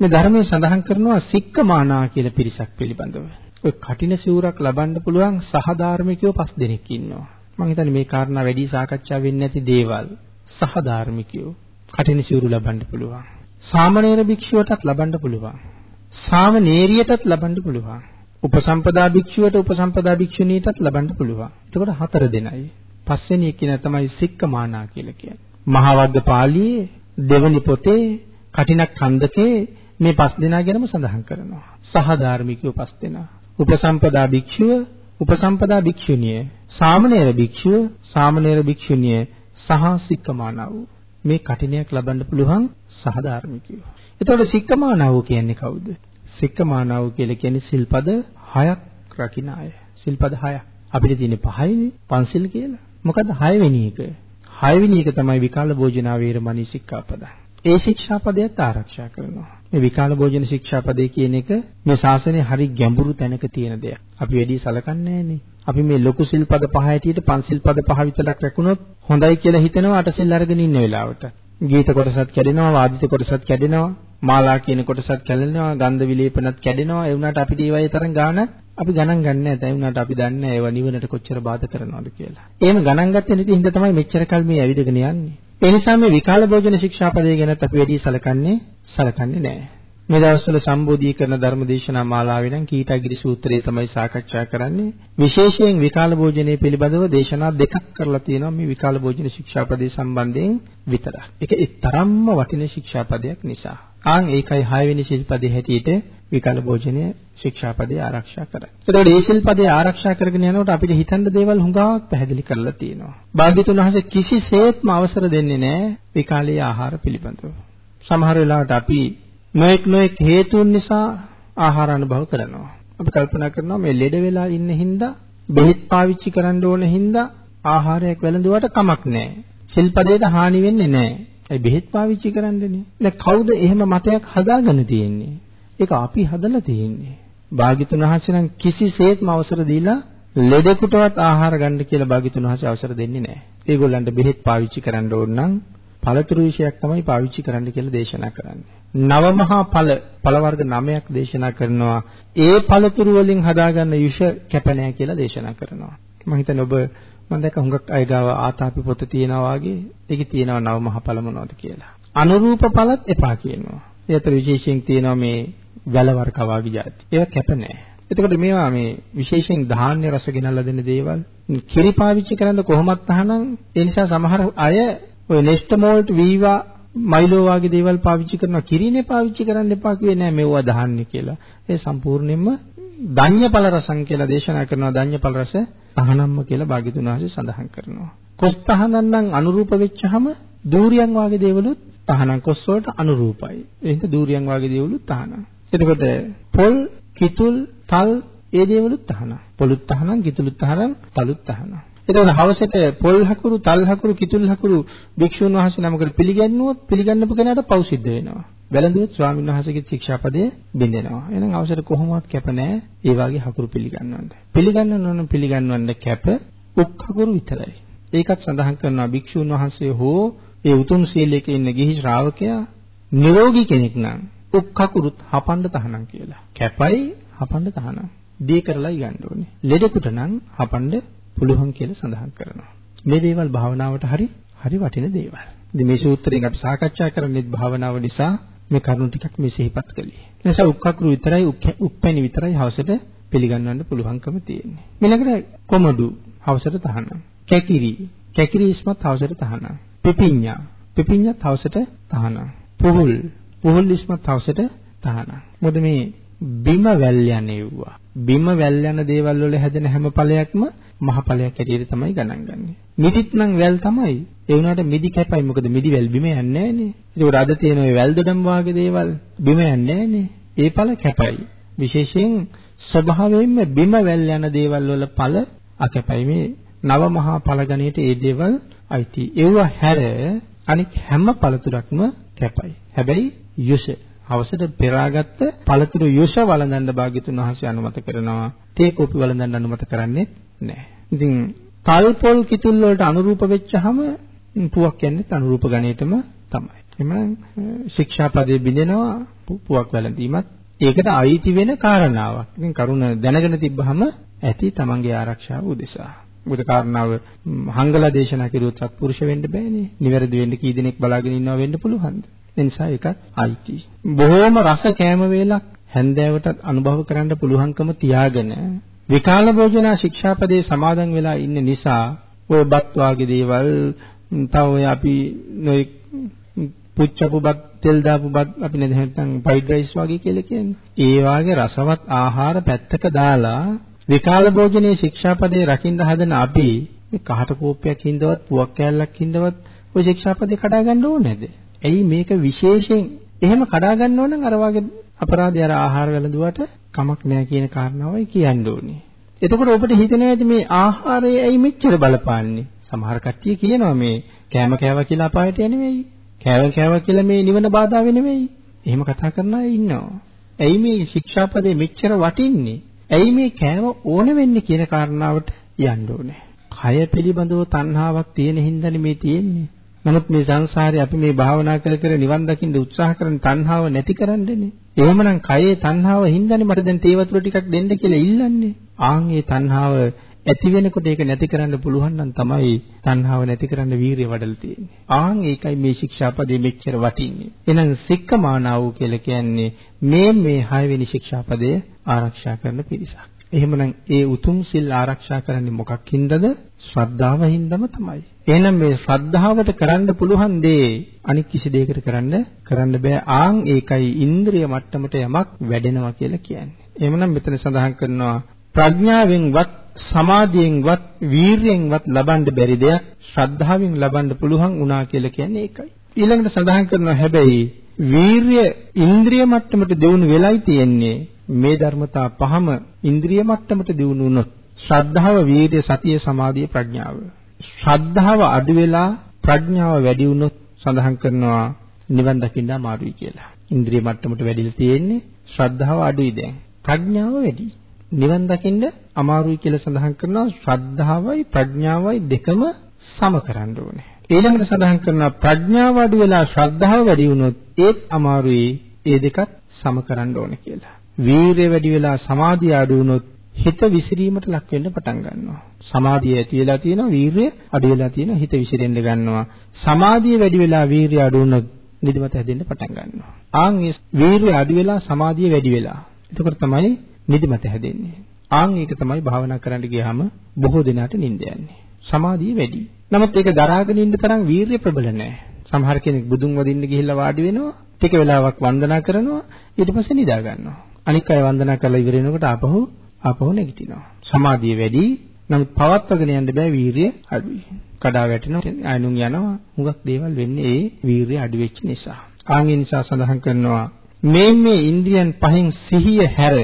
මේ ධර්මයේ සඳහන් කරනවා සික්කමානා කියලා පිරිසක් පිළිබඳව. ඔය කටින සිවුරක් ලබන්න පුළුවන් සහධාර්මිකයෝ පස් දෙනෙක් ඉන්නවා. මම හිතන්නේ මේ කාරණා වැඩි සාකච්ඡා වෙන්නේ නැති දේවල්. සහධාර්මිකයෝ කටින සිවුරු ලබන්න පුළුවන්. සාමණේර භික්ෂුවටත් ලබන්න පුළුවන්. සාමණේරියටත් ලබන්න පුළුවන්. උපසම්පදා භික්ෂුවට උපසම්පදා භික්ෂුණියටත් ලබන්න පුළුවන්. එතකොට හතර දෙනයි. පස්වෙනි එකිනෙ තමයි සික්කමානා කියලා කියන්නේ. මහා වග්ග පාළියේ දෙවනි පොතේ කටිනක් ඛණ්ඩකේ මේ පස් දෙනා ගැනම සඳහන් කරනවා. සහ ධාර්මිකයෝ පස් දෙනා. උපසම්පදා භික්ෂුව, උපසම්පදා භික්ෂුණිය, සාමණේර භික්ෂුව, සාමණේර භික්ෂුණිය සහ සික්කමානා වූ මේ කටිනයක් ලබන්න පුළුවන් සහ ධාර්මිකයෝ. එතකොට සික්කමානාව කියන්නේ කවුද? සික්කමානාව කියලා කියන්නේ සිල්පද 6ක් රකින්න අය. සිල්පද 6ක්. අපිට තියෙන පහයිනේ පන්සිල් කියලා. මොකද 6 වෙනි එක? 6 වෙනි එක තමයි විකාල භෝජනා වේරමණී සික්ඛාපද. ඒ ශික්ෂාපදයට ආරක්ෂා කරනවා. මේ විකාල භෝජන ශික්ෂාපදේ කියන එක මේ ශාසනයේ හරි ගැඹුරු තැනක තියෙන දෙයක්. අපි වැඩි සලකන්නේ නැහනේ. අපි මේ ලොකු සිල්පද පහ හැටියට පන්සිල්පද පහ විතරක් රැකුණොත් හොඳයි කියලා හිතනවා අටසිල් අරගෙන ඉන්න වෙලාවට. ගීත කොටසත් කැඩෙනවා, වාදිත කොටසත් කැඩෙනවා, මාලා කියන කොටසත් කැඩෙනවා, ගන්ධ විලේපනත් කැඩෙනවා. ඒ වුණාට අපිට ඒ වගේ තරම් ගාන අපි ගණන් ගන්න නැහැ. ඒ වුණාට අපි දන්නේ ඒව නිවනට කොච්චර බාධා කරනවද කියලා. එහෙම ගණන් ගත්තේ නැති හින්දා තමයි මෙච්චර කල් මේ ඇවිදගෙන යන්නේ. ඒ නිසා මේ විකාල භෝජන ශික්ෂාපදය ගැනත් අපි වැඩි සලකන්නේ සලකන්නේ නැහැ. මේ දවස්වල සම්බෝධීකරණ ධර්මදේශනා මාලාවේ නම් කීටගිරි සූත්‍රය තමයි සාකච්ඡා කරන්නේ. විශේෂයෙන් විකාල භෝජනයේ පිළිබඳව දේශනා දෙකක් කරලා තියෙනවා මේ විකාල භෝජන ශික්ෂාපදේ සම්බන්ධයෙන් විතරක්. ඒක ඒ තරම්ම වටින ශික්ෂාපදයක් නිසා. ආන් ඒකයි 6 වෙනි ශිල්පදේ හැටියට විකාල භෝජනය ශික්ෂාපදේ ආරක්ෂා කරන්නේ. ඒතකොට මේ ශිල්පදේ ආරක්ෂා කරගෙන යනකොට අපිට හිතන්න දේවල් හුඟක් පැහැදිලි කරලා තියෙනවා. භාග්‍යතුන් වහන්සේ කිසිසේත්ම අවසර දෙන්නේ නැහැ විකාලීය ආහාර පිළිබඳව. සමහර වෙලාවට අපි නොඑක් නොඑක් හේතුන් නිසා ආහාර අනුභව කරනවා. අපි කල්පනා කරනවා මේ ලෙඩ වෙලා ඉන්න හින්දා බෙහෙත් පාවිච්චි කරන්න ඕන හින්දා ආහාරයක් වැළඳුවාට කමක් නැහැ. ශිල්පදේට හානි වෙන්නේ නැහැ. ඒ බෙහෙත් පාවිච්චි කරන්නනේ. දැන් කවුද එහෙම මතයක් හදාගෙන තියෙන්නේ? ඒක අපි හදලා තියෙන්නේ. භාග්‍යතුන් වහන්සේ නම් කිසිසේත්ම අවසර දීලා ලෙඩෙකුටවත් ආහාර ගන්න කියලා භාග්‍යතුන් වහන්සේ අවසර දෙන්නේ නැහැ. ඒගොල්ලන්ට බෙහෙත් පාවිච්චි කරන්න ඕන නම් පළතුරු විශයක් තමයි පාවිච්චි කරන්න කියලා දේශනා කරන්නේ. නව මහා ඵල ඵල වර්ග 9ක් දේශනා කරනවා. ඒ පළතුරු වලින් හදාගන්න යුෂ කැප නැහැ කියලා දේශනා කරනවා. මම හිතන්නේ ඔබ මම දැක්ක හුඟක් අය ගාව ආතාපි පොත තියෙනවා වගේ ඒකේ තියෙනවා නව මහා ඵල මොනවද කියලා. අනුරූප ඵලත් එපා කියනවා. ඒ අතර විශේෂයෙන් තියෙනවා මේ වැල වර්ග වාගේ જાති. ඒවා කැප නැහැ. එතකොට මේවා මේ විශේෂයෙන් ධාන්‍ය රස ගෙනල්ලා දෙන දේවල් කිරි පාවිච්චි කරන්න කොහොමත් අහනම් ඒ නිසා සමහර අය ඔය නෙස්ටමෝල්ට් වීවා මයිලෝ වගේ දේවල් පාවිච්චි කරනවා කිරිනේ පාවිච්චි කරන්න එපා කියේ නෑ මේවා දහන්නේ කියලා. ඒ සම්පූර්ණයෙන්ම ධඤ්‍යඵල රසං කියලා දේශනා කරනවා ධඤ්‍යඵල රස තහනම්ම කියලා භාග්‍යතුන් වහන්සේ සඳහන් කරනවා. කොස් තහනන් නම් අනුරූප වෙච්චහම දූරියන් වගේ දේවලුත් තහනම් කොස් වලට අනුරූපයි. ඒ හින්දා දූරියන් වගේ දේවලුත් තහනම්. එතකොට පොල්, කිතුල්, තල් ඒ දේවලුත් තහනම්. පොලුත් තහනම්, කිතුලුත් තහනම්, තලුත් තහනම්. එතකොට හවසට පොල් හකුරු, තල් හකුරු, කිතුල් හකුරු භික්ෂුන් වහන්සේ නමකට පිළිගන්නුවොත් පිළිගන්නපු කෙනාට පව් සිද්ධ වෙනවා. වැළඳුවොත් ස්වාමීන් වහන්සේගේ ශික්ෂාපදය බින්දෙනවා. එහෙනම් අවසර කොහොමවත් කැප නැහැ. ඒ වගේ හකුරු පිළිගන්නවන්න. පිළිගන්නන ඕන පිළිගන්නවන්න කැප උක් හකුරු විතරයි. ඒකත් සඳහන් කරනවා භික්ෂුන් වහන්සේ හෝ ඒ උතුම් සීලයක ඉන්න ගිහි ශ්‍රාවකයා නිරෝගී කෙනෙක් නම් උක් හකුරුත් හපන්න තහනම් කියලා. කැපයි හපන්න තහනම්. දී කරලා යන්න ඕනේ. ලෙඩෙකුට නම් හපන්න පුළුවන් කියලා සඳහන් කරනවා. මේ දේවල් භාවනාවට හරි හරි වටින දේවල්. ඉතින් මේ සූත්‍රයෙන් අපි සාකච්ඡා කරන්නේ භාවනාව නිසා මේ කරුණු ටිකක් මේ සිහිපත් කළේ. ඒ නිසා උක්කකුරු විතරයි උප්පැණි විතරයි හවසට පිළිගන්නන්න පුළුවන්කම තියෙන්නේ. ඊළඟට කොමඩු හවසට තහනම්. කැකිරි කැකිරි ඉස්මත් හවසට තහනම්. පිපිඤ්ඤා පිපිඤ්ඤත් හවසට තහනම්. පුහුල් පුහුල් ඉස්මත් හවසට තහනම්. මොකද මේ බිම වැල් යන්නේවුවා. බිම වැල් යන දේවල් වල හැදෙන හැම ඵලයක්ම මහ ඵලයක් හැටියට තමයි ගණන් ගන්නෙ. මිදිත් නම් වැල් තමයි. ඒ වුණාට මිදි කැපයි. මොකද මිදි වැල් බිම යන්නේ නැහනේ. ඒක අද තියෙන ඔය වැල් දොඩම් වාගේ දේවල් බිම යන්නේ නැහනේ. ඒ ඵල කැපයි. විශේෂයෙන් ස්වභාවයෙන්ම බිම වැල් යන දේවල් වල ඵල අකැපයි. මේ නව මහා ඵල ගණයට ඒ දේවල් අයිති. ඒව හැර අනික හැම පළතුරක්ම කැපයි. හැබැයි යුෂ හවසට පෙරාගත්ත පළතුරු යොෂ වළඳන්න භාග්‍යතුන් වහන්සේ අනුමත කරනවා. තේ කෝපි වළඳන්න අනුමත කරන්නේ නැහැ. ඉතින් තල් පොල් කිතුල් වලට අනුරූප වෙච්චහම පුවක් කියන්නේ අනුරූප ගණේටම තමයි. එමනම් ශික්ෂාපදයේ බිඳෙනවා පුවක් වැළඳීමත් ඒකට අයිති වෙන කාරණාවක්. ඉතින් කරුණ දැනගෙන තිබ්බහම ඇති තමන්ගේ ආරක්ෂාව උදෙසා. මොකද කාරණාව හංගලා දේශනා කෙරුවොත් සත්පුරුෂ වෙන්න බෑනේ. නිවැරදි වෙන්න කී දෙනෙක් බලාගෙන ඉන්නව වෙන්න පුළුවන්ද? ඒ නිසා ඒකත් අයිති. බොහෝම රස කෑම වේලක් හැන්දෑවටත් අනුභව කරන්න පුළුවන්කම තියාගෙන විකාල භෝජනා ශික්ෂාපදේ සමාදන් වෙලා ඉන්න නිසා ඔය බත් වාගේ දේවල් තව ඔය අපි නොයි පුච්චපු බත් තෙල් දාපු බත් අපි නේද නැත්නම් ෆ්‍රයිඩ් රයිස් වගේ කියලා කියන්නේ. ඒ වාගේ රසවත් ආහාර පැත්තක දාලා විකාල භෝජනයේ ශික්ෂාපදේ රකින්න හදන අපි මේ කහට කෝප්පයක් හින්දවත් පුවක් කෑල්ලක් හින්දවත් ඔය ශික්ෂාපදේ කඩා ගන්න ඕනේ නැද්ද? ඇයි මේක විශේෂයෙන් එහෙම කඩා ගන්න ඕන නම් අර වගේ අපරාධය අර ආහාර වලදුවට කමක් නැහැ කියන කාරණාවයි කියන්න ඕනේ. එතකොට ඔබට හිතෙනවා ඇති මේ ආහාරය ඇයි මෙච්චර බලපාන්නේ? සමහර කට්ටිය කියනවා මේ කෑම කෑවා කියලා අපායට යන්නේ නෙවෙයි. කෑව කෑවා කියලා මේ නිවන බාධා වෙන්නේ නෙවෙයි. එහෙම කතා කරන අය ඉන්නවා. ඇයි මේ ශික්ෂාපදේ මෙච්චර වටින්නේ? ඇයි මේ කෑම ඕන වෙන්නේ කියන කාරණාවට යන්න ඕනේ. කය පිළිබඳව තණ්හාවක් තියෙන හින්දානේ මේ තියෙන්නේ. නමුත් මේ සංසාරේ අපි මේ භාවනා කර කර නිවන් දකින්න උත්සාහ කරන තණ්හාව නැති කරන්නනේ. එහෙමනම් කයේ තණ්හාව හින්දානේ මට දැන් තේ වතුර ටිකක් දෙන්න කියලා ඉල්ලන්නේ. ආන් ඒ තණ්හාව ඇති වෙනකොට ඒක නැති කරන්න පුළුවන් නම් තමයි තණ්හාව නැති කරන්න වීරිය වඩලා තියෙන්නේ. ආන් ඒකයි මේ ශික්ෂාපදේ මෙච්චර වටින්නේ. එහෙනම් සික්කමානාව කියලා කියන්නේ මේ මේ හයවෙනි ශික්ෂාපදය ආරක්ෂා කරන පිරිසක්. එහෙමනම් ඒ උතුම් සිල් ආරක්ෂා කරන්නේ මොකක් හින්දාද? ශ්‍රද්ධාව හින්දාම තමයි. එහෙනම් මේ ශ්‍රද්ධාවට කරන්න පුළුවන් දේ අනික් කිසි දෙයකට කරන්න කරන්න බෑ. ආන් ඒකයි ඉන්ද්‍රිය මට්ටමට යමක් වැඩෙනවා කියලා කියන්නේ. එහෙමනම් මෙතන සඳහන් කරනවා ප්‍රඥාවෙන්වත් සමාධියෙන්වත් වීරියෙන්වත් ලබන්න බැරි දෙයක් ශ්‍රද්ධාවෙන් ලබන්න පුළුවන් වුණා කියලා කියන්නේ ඒකයි. ඊළඟට සඳහන් කරනවා හැබැයි වීරිය ඉන්ද්‍රිය මට්ටමට දියුණු වෙලයි තියෙන්නේ මේ ධර්මතා පහම ඉන්ද්‍රිය මට්ටමට දියුණු වුණොත් ශ්‍රද්ධාව, වීරිය, සතිය, සමාධිය, ප්‍රඥාව. ශ්‍රද්ධාව අඩු වෙලා ප්‍රඥාව වැඩි වුණොත් සඳහන් කරනවා නිවන් දකින්න අමාරුයි කියලා. ඉන්ද්‍රිය මට්ටමට වැඩිලා තියෙන්නේ ශ්‍රද්ධාව අඩුයි දැන්. ප්‍රඥාව වැඩි. නිවන් දකින්න අමාරුයි කියලා සඳහන් කරනවා ශ්‍රද්ධාවයි ප්‍රඥාවයි දෙකම සම කරන්න ඕනේ. ඊළඟට සඳහන් කරනවා ප්‍රඥාව අඩු වෙලා ශ්‍රද්ධාව වැඩි වුණොත් ඒත් අමාරුයි ඒ දෙකත් සම කරන්න ඕනේ කියලා. වීරිය වැඩි වෙලා සමාධිය අඩු වුණොත් හිත විසිරීමට ලක් වෙන්න පටන් ගන්නවා. සමාධිය ඇති වෙලා තියෙනවා වීරිය අඩු වෙලා තියෙනවා හිත විසිරෙන්න ගන්නවා. සමාධිය වැඩි වෙලා වීරිය අඩු වුණොත් නිදිමත හැදෙන්න පටන් ගන්නවා. ආන් මේ වීරිය අඩු වෙලා සමාධිය වැඩි වෙලා. එතකොට තමයි නිදිමත හැදෙන්නේ. ආන් ඒක තමයි භාවනා කරන්න ගියාම බොහෝ දිනකට නිින්ද යන්නේ. සමාධිය වැඩි. නමුත් ඒක දරාගෙන ඉන්න තරම් වීරිය ප්‍රබල නැහැ. සමහර කෙනෙක් බුදුන් වදින්න ගිහිල්ලා වාඩි වෙනවා, ටික වෙලාවක් වන්දනා කරනවා, ඊට පස්සේ නිදා ගන්නවා. අනික් අය වන්දනා කරලා ඉවර වෙනකොට ආපහු ආපහු නැගිටිනවා. සමාධිය වැඩි, නමුත් පවත්වාගෙන යන්න බෑ වීරිය අඩුයි. කඩා වැටෙනවා, අයනුන් යනවා. හුඟක් දේවල් වෙන්නේ ඒ වීරිය අඩු වෙච්ච නිසා. ආන් ඒ නිසා සඳහන් කරනවා මේ මේ ඉන්ද්‍රියන් පහෙන් සිහිය හැර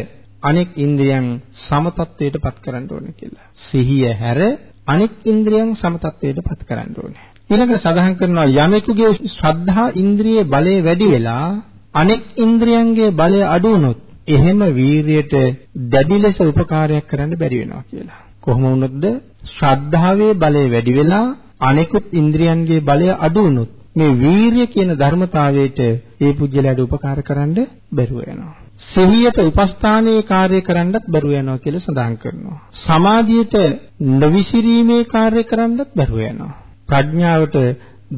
අනෙක් ඉන්ද්‍රියන් සමතත්වයට පත් කරන්න ඕනේ කියලා. සිහිය හැර අනෙක් ඉන්ද්‍රියන් සමතත්වයට පත් කරන්න ඕනේ. ඊළඟට සඳහන් කරනවා යමෙකුගේ ශ්‍රද්ධා ඉන්ද්‍රියේ බලය වැඩි වෙලා අනෙක් ඉන්ද්‍රියන්ගේ බලය අඩු වුණොත් එහෙම වීරියට දැඩි ලෙස උපකාරයක් කරන්න බැරි වෙනවා කියලා. කොහොම වුණොත්ද ශ්‍රද්ධාවේ බලය වැඩි වෙලා අනෙකුත් ඉන්ද්‍රියන්ගේ බලය අඩු වුණොත් මේ වීරිය කියන ධර්මතාවයට ඒ පුජ්‍යලයට උපකාර කරන්න බැරුව යනවා. සිහියට උපස්ථානයේ කාර්ය කරන්නත් බැරුව යනවා කියලා සඳහන් කරනවා. සමාධියට නොවිසිරීමේ කාර්ය කරන්නත් බැරුව යනවා. ප්‍රඥාවට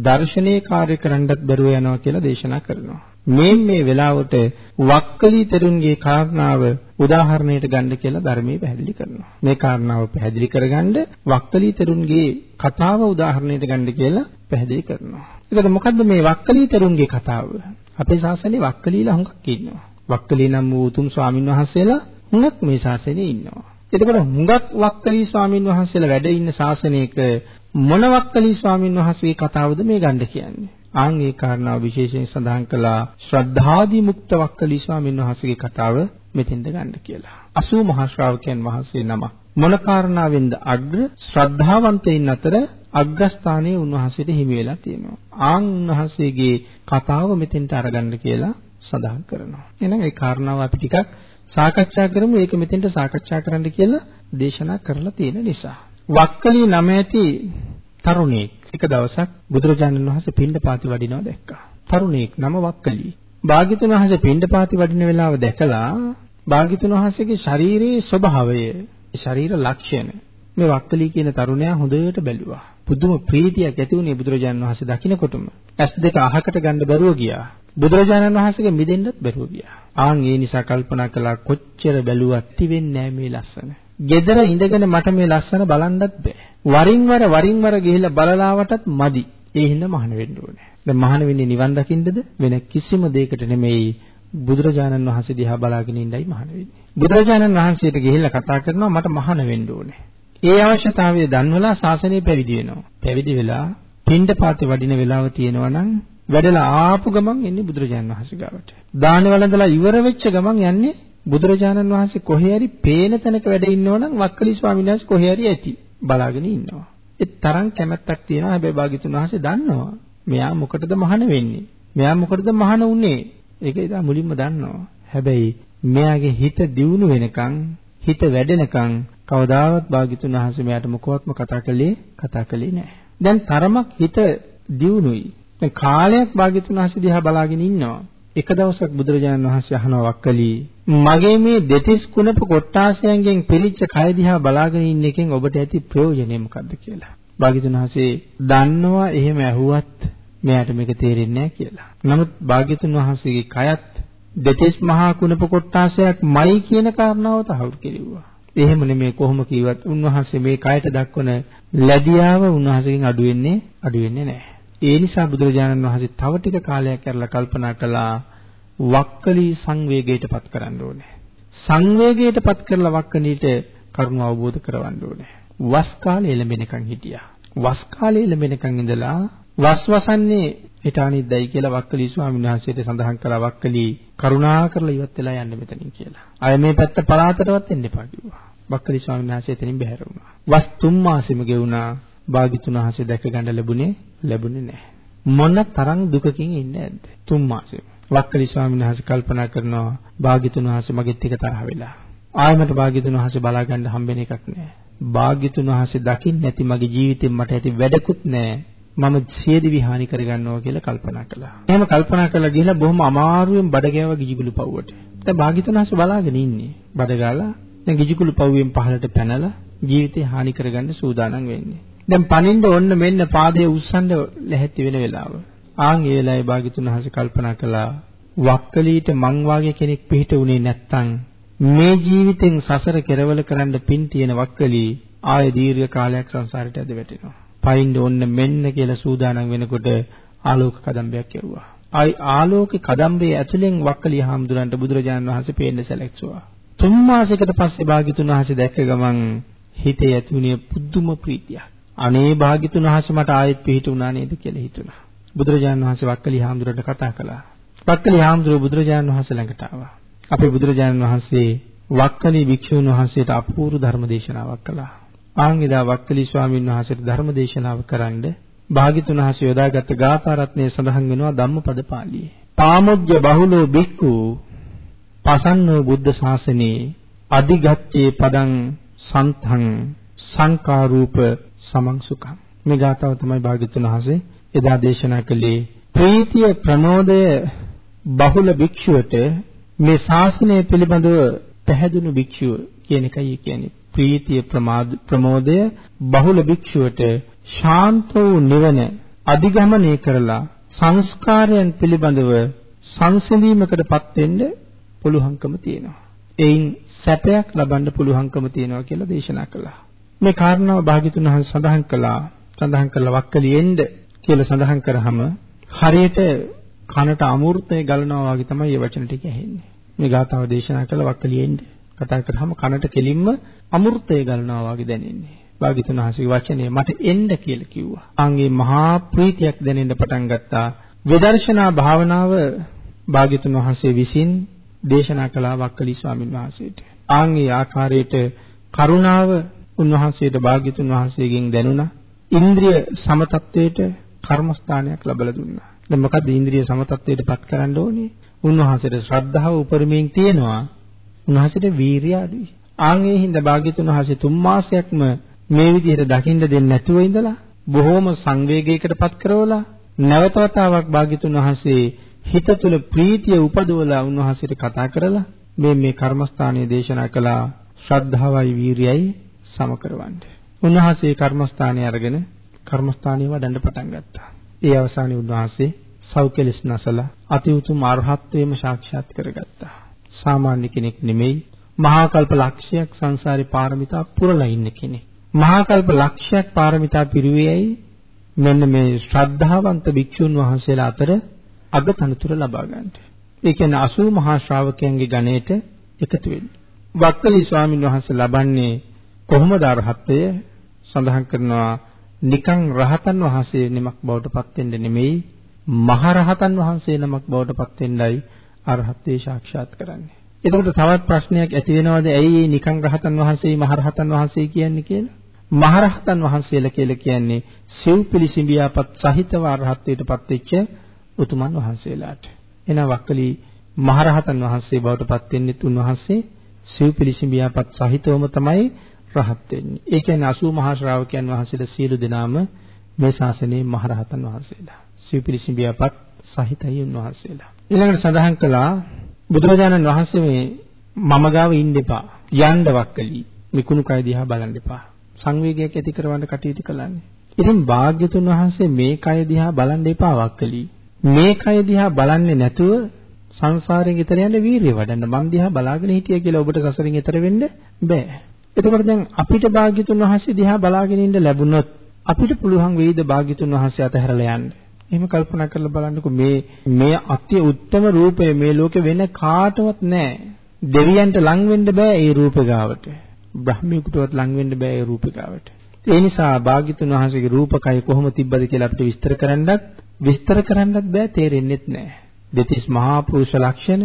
දර්ශනීය කාර්ය කරන්නත් බැරුව යනවා කියලා දේශනා කරනවා. මේ මේ වෙලාවට වක්කලි තෙරුන්ගේ කාරණාව උදාහරණයට ගන්න කියලා ධර්මයේ පැහැදිලි කරනවා. මේ කාරණාව පැහැදිලි කරගන්න වක්කලි තෙරුන්ගේ කතාව උදාහරණයට ගන්න කියලා පැහැදිලි කරනවා. ඒකට මොකද්ද මේ වක්කලි තෙරුන්ගේ කතාව? අපේ ශාසනයේ වක්කලීලා හුඟක් ඉන්නවා. වක්කලී නම් වූ උතුම් ස්වාමින් වහන්සේලා හුඟක් මේ ශාසනයේ ඉන්නවා. එතකොට හුඟක් වක්කලී ස්වාමින් වහන්සේලා වැඩ ඉන්න ශාසනයක මොන වක්කලී ස්වාමින් වහන්සේගේ කතාවද මේ ගන්න කියන්නේ? ආන් ඒ කාරණාව විශේෂයෙන් සඳහන් කළා ශ්‍රද්ධාදී මුක්ත වක්කලී ස්වාමීන් වහන්සේගේ කතාව මෙතෙන්ද ගන්න කියලා. 80 මහා ශ්‍රාවකයන් වහන්සේ නම මොන කාරණාවෙන්ද අග්‍ර ශ්‍රද්ධාවන්තයින් අතර අග්‍රස්ථානයේ උන්වහන්සේට හිමි වෙලා තියෙනවා. ආන් උන්වහන්සේගේ කතාව මෙතෙන්ට අරගන්න කියලා සඳහන් කරනවා. එහෙනම් ඒ කාරණාව අපි ටිකක් සාකච්ඡා කරමු. ඒක මෙතෙන්ට සාකච්ඡා කරන්න කියලා දේශනා කරලා තියෙන නිසා. වක්කලී නම ඇති තරුණෙක් එක දවසක් බුදුරජාණන් වහන්සේ පිණ්ඩපාති වඩිනවා දැක්කා. තරුණෙක් නම වක්කලී. භාග්‍යතුන් වහන්සේ පිණ්ඩපාති වඩින වෙලාව දැකලා භාග්‍යතුන් වහන්සේගේ ශරීරයේ ස්වභාවය, ශරීර ලක්ෂණ මේ වක්කලී කියන තරුණයා හොඳට බැලුවා. පුදුම ප්‍රීතියක් ඇති වුණේ බුදුරජාණන් වහන්සේ දකින්නකොටම. ඇස් දෙක අහකට ගන්න බැරුව ගියා. බුදුරජාණන් වහන්සේගෙන් මිදෙන්නත් බැරුව ගියා. ආන් ඒ නිසා කල්පනා කළා කොච්චර බැලුවත් තිවෙන්නේ මේ ලස්සන. gedara ඉඳගෙන මට මේ ලස්සන බලන්නත් බෑ. වරින් වර වරින් වර ගිහිල්ලා බලලාවටත් මදි. ඒ හින්දා මහාන වෙන්න ඕනේ. දැන් මහාන වෙන්නේ නිවන් දකින්නද වෙන කිසිම දෙයකට නෙමෙයි බුදුරජාණන් වහන්සේ දිහා බලාගෙන ඉඳයි මහාන වෙන්නේ. බුදුරජාණන් වහන්සේට ගිහිල්ලා කතා කරනවා මට මහාන වෙන්න ඕනේ. ඒ අවශ්‍යතාවය දන්වලා ශාසනය පැවිදි වෙනවා. පැවිදි වෙලා පින්ඩපාතේ වඩින වෙලාව තියෙනවා නම් වැඩලා ආපු ගමන් එන්නේ බුදුරජාණන් වහන්සේ ගාවට. දාන වළඳලා ඉවර වෙච්ච ගමන් යන්නේ බුදුරජාණන් වහන්සේ කොහේ හරි පේන තැනක වැඩ ඉන්නවනම් වක්කලි ස්වාමීන් වහන්සේ කොහේ හරි ඇති. බලාගෙන ඉන්නවා. ඒ තරම් කැමැත්තක් තියෙනවා. හැබැයි භාග්‍යතුන් වහන්සේ දන්නවා. මෙයා මොකටද මහාන වෙන්නේ? මෙයා මොකටද මහාන වුනේ? ඒක ඉතින් මුලින්ම දන්නවා. හැබැයි මෙයාගේ හිත දියුණු වෙනකන් හිත වැඩෙනකන් කවදාවත් භාග්‍යතුන් වහන්සේ මෙයාට මොකවත්ම කතා කළේ කතා කළේ නැහැ. දැන් තරමක් හිත දියුණුයි. දැන් කාලයක් භාග්‍යතුන් වහන්සේ දිහා බලාගෙන ඉන්නවා. එක දවසක් බුදුරජාණන් වහන්සේ අහනවා වක්කලි මගේ මේ දෙතිස් කුණප කොට්ටාසයන්ගෙන් පිරිච්ච කය දිහා බලාගෙන ඉන්න එකෙන් ඔබට ඇති ප්‍රයෝජනය මොකද්ද කියලා. භාග්‍යතුන් වහන්සේ දන්නවා එහෙම ඇහුවත් මෙයාට මේක තේරෙන්නේ නැහැ කියලා. නමුත් භාග්‍යතුන් වහන්සේගේ කයත් දෙතිස් මහා කුණප කොට්ටාසයක්මයි කියන කාරණාව තහවුරු කෙරෙව්වා. එහෙම නෙමෙයි කොහොම කිව්වත් උන්වහන්සේ මේ කයට දක්වන ලැබියාව උන්වහන්සේගෙන් අඩු වෙන්නේ අඩු වෙන්නේ නැහැ. ඒ නිසා බුදුරජාණන් වහන්සේ තව ටික කාලයක් කරලා කල්පනා කළා වක්කලි සංවේගයටපත් කරන්න ඕනේ. සංවේගයටපත් කරලා වක්කලීට කරුණ අවබෝධ කරවන්න ඕනේ. වස් කාලේ එළඹෙනකන් හිටියා. වස් කාලේ එළඹෙනකන් ඉඳලා වස් වසන්නේ ඊට අනිද්දයි කියලා වක්කලි ස්වාමීන් වහන්සේට සඳහන් කළා වක්කලි කරුණා කරලා ඉවත් වෙලා යන්න මෙතනින් කියලා. අය මේ පැත්ත පළාතටවත් එන්න එපා කිව්වා. වක්කලි ස්වාමීන් වහන්සේ එතනින් බැහැර වුණා. වස් තුන් මාසෙම ගෙවුණා. භාග්‍යතුන් වහන්සේ දැක ගන්න ලැබුණේ ලැබුණේ නැහැ. මොන තරම් දුකකින් ඉන්නේ නැද්ද? තුන් මාසෙම. වක්කලි ස්වාමීන් වහන්සේ කල්පනා කරනවා භාග්‍යතුන් වහන්සේ මගෙත් එක තරහ වෙලා. ආයමට භාග්‍යතුන් වහන්සේ බලා ගන්න හම්බෙන එකක් නැහැ. භාග්‍යතුන් වහන්සේ දකින්න නැති මගේ ජීවිතෙන් මට ඇති වැඩකුත් නැහැ. මම සියදිවි හානි කරගන්නවා කියලා කල්පනා කළා. එහෙම කල්පනා කරලා ගිහලා බොහොම අමාරුවෙන් බඩ ගෑව ගිජිකුළු පව්වට. දැන් භාග්‍යතුන් වහන්සේ බලාගෙන ඉන්නේ. බඩ ගාලා දැන් ගිජිකුළු පව්වෙන් පහළට පැනලා ජීවිතේ හානි කරගන්න සූදානම් වෙන්නේ. දැන් පනින්න ඕන්න මෙන්න පාදයේ උස්සන්න ලැහැත්ති වෙන වෙලාව. ආන් ඒ වෙලාවේ භාග්‍යතුන් වහන්සේ කල්පනා කළා වක්කලීට මං වාගේ කෙනෙක් පිහිට උනේ නැත්තම් මේ ජීවිතෙන් සසර කෙරවල කරන්න පින් තියෙන වක්කලී ආය දීර්ඝ කාලයක් සංසාරයට ඇද වැටෙනවා. පයින් ඕන්න මෙන්න කියලා සූදානම් වෙනකොට ආලෝක කදම්බයක් යවුවා. ආයි ආලෝක කදම්බේ ඇතුලෙන් වක්කලී හාමුදුරන්ට බුදුරජාණන් වහන්සේ පේන්න සැලැක්සුවා. තුන් මාසයකට පස්සේ භාග්‍යතුන් වහන්සේ දැක්ක ගමන් හිතේ ඇතිුනේ පුදුම ප්‍රීතියක්. අනේ භාග්‍යතුන් වහන්සේ මට ආයෙත් පිහිටුණා නේද කියලා හිතුණා. බුදුරජාණන් වහන්සේ වක්කලි හාමුදුරන්ට කතා කළා. වක්කලි හාමුදුරුවෝ බුදුරජාණන් වහන්සේ ළඟට ආවා. අපේ බුදුරජාණන් වහන්සේ වක්කලි භික්ෂුන් වහන්සේට අපූර්ව ධර්ම දේශනාවක් කළා. ආන් එදා වක්කලි ස්වාමීන් වහන්සේට ධර්ම දේශනාව කරන්න භාග්‍යතුන් වහන්සේ යොදාගත් ගාථා රත්නයේ සඳහන් වෙනවා ධම්මපද පාළියේ. පාමුජ්ජ බහුලෝ බික්ඛු පසන්නෝ බුද්ධ ශාසනේ අධිගච්ඡේ පදං සන්තං සංකාරූප සමං සුඛං මේ ගාතාව තමයි භාග්‍යතුන් වහන්සේ එදා දේශනා කළේ ප්‍රීතිය ප්‍රමෝදය බහුල භික්ෂුවට මේ ශාසනය පිළිබඳව පැහැදුණු භික්ෂුව කියන එකයි කියන්නේ ප්‍රීතිය ප්‍රමෝදය බහුල භික්ෂුවට ශාන්ත වූ නිවන අධිගමනය කරලා සංස්කාරයන් පිළිබඳව සංසිඳීමකටපත් වෙන්න පුළුවන්කම තියෙනවා. එයින් සැපයක් ලබන්න පුළුවන්කම තියෙනවා කියලා දේශනා කළා. මේ කාරණාව භාග්‍යතුන් වහන්සේ සඳහන් කළා. සඳහන් කළ වක්කලියෙන්ද කියලා සඳහන් කරාම හරියට කනට අමෘතය ගලනවා වගේ තමයි මේ වචන ටික ඇහෙන්නේ. මේ ගාථාව දේශනා කළ වක්කලියෙන්ද කතා කරාම කනට කෙලින්ම අමෘතය ගලනවා වගේ දැනෙන්නේ. භාග්‍යතුන් වහන්සේගේ වචනේ මට එන්න කියලා කිව්වා. ආන්ගේ මහා ප්‍රීතියක් දැනෙන්න පටන් ගත්තා. විදර්ශනා භාවනාව භාග්‍යතුන් වහන්සේ විසින් දේශනා කළා වක්කලි ස්වාමින් වහන්සේට. ආන්ගේ ආකාරයට කරුණාව උන්වහන්සේට භාග්‍යතුන් වහන්සේගෙන් දැනුණා. ඉන්ද්‍රිය සමතත්වයට කර්මස්ථානයක් ලැබලා දුන්නා. දැන් මොකද්ද ඉන්ද්‍රිය සමතත්වයටපත් කරන්න ඕනේ? උන්වහන්සේට ශ්‍රද්ධාව උපරිමයෙන් තියෙනවා. උන්වහන්සේට වීරිය අඩුයි. ආන්ගේ හින්දා භාග්‍යතුන් වහන්සේ තුන් මාසයක්ම මේ විදිහට දකින්න දෙන්නේ නැතුව ඉඳලා බොහෝම සංවේගයකටපත් කරවලා නැවත වතාවක් භාග්‍යතුන් වහන්සේ හිත තුළ ප්‍රීතිය උපදවලා උන්වහන්සේට කතා කරලා මේ මේ කර්මස්ථානයේ දේශනා කළා ශ්‍රද්ධාවයි වීරියයි සම කරවන්න. උන්වහන්සේ කර්මස්ථානයේ අරගෙන කර්මස්ථානයේ වඩන්න පටන් ගත්තා. ඒ අවසානයේ උන්වහන්සේ සෞඛ්‍යලස් නැසලා අති උතුම් අරහත්ත්වයේම සාක්ෂාත් කරගත්තා. සාමාන්‍ය කෙනෙක් නෙමෙයි මහා කල්ප ලක්ෂයක් සංසාරේ පාරමිතා පුරලා ඉන්න කෙනෙක්. මහා කල්ප ලක්ෂයක් පාරමිතා පිරුවේයි මෙන්න මේ ශ්‍රද්ධාවන්ත භික්ෂුන් වහන්සේලා අතර අගතනතුර ලබා ගන්නට. ඒ කියන්නේ 80 මහා ශ්‍රාවකයන්ගේ ගණයට එකතු වෙන්න. වක්කලි ස්වාමීන් වහන්සේ ලබන්නේ කොහොමද අරහත්ත්වය සඳහන් කරනවා නිකං රහතන් වහන්සේ නමක් බවට පත් වෙන්න නෙමෙයි මහ රහතන් වහන්සේ නමක් බවට පත් වෙන්නයි අරහත්ත්වේ සාක්ෂාත් කරන්නේ. එතකොට තවත් ප්‍රශ්නයක් ඇති වෙනවද ඇයි මේ නිකං රහතන් වහන්සේ මහ රහතන් වහන්සේ කියන්නේ කියලා? මහ රහතන් වහන්සේලා කියලා කියන්නේ සිව් පිළිසිඹියාපත් සහිතව අරහත්ත්වයට පත් වෙච්ච උතුමන් වහන්සේලාට. එන වක්කලි මහ රහතන් වහන්සේ බවට පත් වෙන්නේ උන්වහන්සේ සිව් පිළිසිඹියාපත් සහිතවම තමයි රහත් වෙන්නේ. ඒ කියන්නේ 80 මහා ශ්‍රාවකයන් වහන්සේලා සියලු දෙනාම මේ ශාසනයේ මහරහතන් වහන්සේලා. සිව්පිලිසිඹියාපත් සහිතයි උන්වහන්සේලා. ඊළඟට සඳහන් කළා බුදුරජාණන් වහන්සේ මේ මම ගාව ඉන්න එපා. යන්න වක්කලි. මිකුණු කය දිහා බලන්න එපා. සංවේගයක් ඇති කරවන්න කටයුතු කළානේ. ඉතින් භාග්‍යතුන් වහන්සේ මේ කය දිහා බලන්න එපා වක්කලි. මේ කය දිහා බලන්නේ නැතුව සංසාරයෙන් ඈතර යන්න වීරිය වඩන්න මං දිහා බලාගෙන හිටිය කියලා ඔබට සසරින් ඈතර වෙන්න බෑ. එතකොට දැන් අපිට භාග්‍යතුන් වහන්සේ දිහා බලාගෙන ඉන්න ලැබුණොත් අපිට පුළුවන් වෙයිද භාග්‍යතුන් වහන්සේ අතහැරලා යන්න. එහෙම කල්පනා කරලා බලන්නකෝ මේ මේ අත්‍ය උත්තම රූපය මේ ලෝකේ වෙන කාටවත් නැහැ. දෙවියන්ට ලං වෙන්න බෑ ඒ රූප ගාවට. බ්‍රහ්මියෙකුටවත් ලං වෙන්න බෑ ඒ රූප ගාවට. ඒ නිසා භාග්‍යතුන් වහන්සේගේ රූපකය කොහොම තිබ්බද කියලා අපිට විස්තර කරන්නත් විස්තර කරන්නත් බෑ තේරෙන්නෙත් නෑ. දෙතිස් මහා පුරුෂ ලක්ෂණ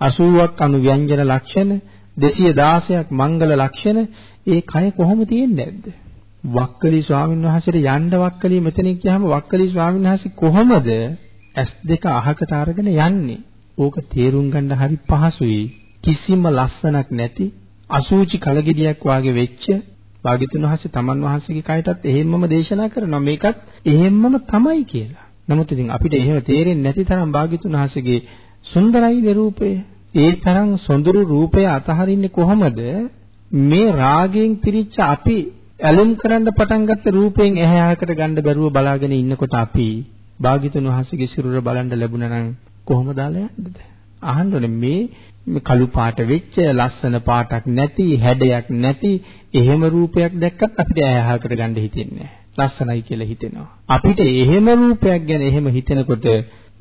80ක් අනුව්‍යංජන ලක්ෂණ 216ක් මංගල ලක්ෂණ ඒ කය කොහොම තියෙන්නේ නැද්ද? වක්කලි ස්වාමීන් වහන්සේට යන්න වක්කලි මෙතනින් ගියාම වක්කලි ස්වාමීන් වහන්සේ කොහොමද S2 අහකට අරගෙන යන්නේ? ඕක තේරුම් ගන්න හරි පහසුයි. කිසිම ලස්සනක් නැති අසූචි කලගෙඩියක් වාගේ වෙච්ච භාග්‍යතුන් වහන්සේ තමන් වහන්සේගේ කයටත් එහෙම්මම දේශනා කරනවා මේකත් එහෙම්මම තමයි කියලා. නමුත් ඉතින් අපිට එහෙම තේරෙන්නේ නැති තරම් භාග්‍යතුන් වහන්සේගේ සුන්දරයි රූපය. ඒ තරම් සොඳුරු රූපය අතහරින්නේ කොහොමද? මේ රාගයෙන් පිරිච්ච අපි ඇලුම් කරන්න පටන් ගත්ත රූපයෙන් ඇහැයකට ගන්න බැරුව බලාගෙන ඉන්නකොට අපි භාග්‍යතුන් වහන්සේගේ සිරුර බලන්න ලැබුණා නම් කොහොමද දාලා යන්නද? අහන්න ඕනේ මේ කළු පාට වෙච්ච ලස්සන පාටක් නැති හැඩයක් නැති එහෙම රූපයක් දැක්කත් අපිට ඇහැහකට ගන්න හිතෙන්නේ ලස්සනයි කියලා හිතෙනවා. අපිට එහෙම රූපයක් ගැන එහෙම හිතෙනකොට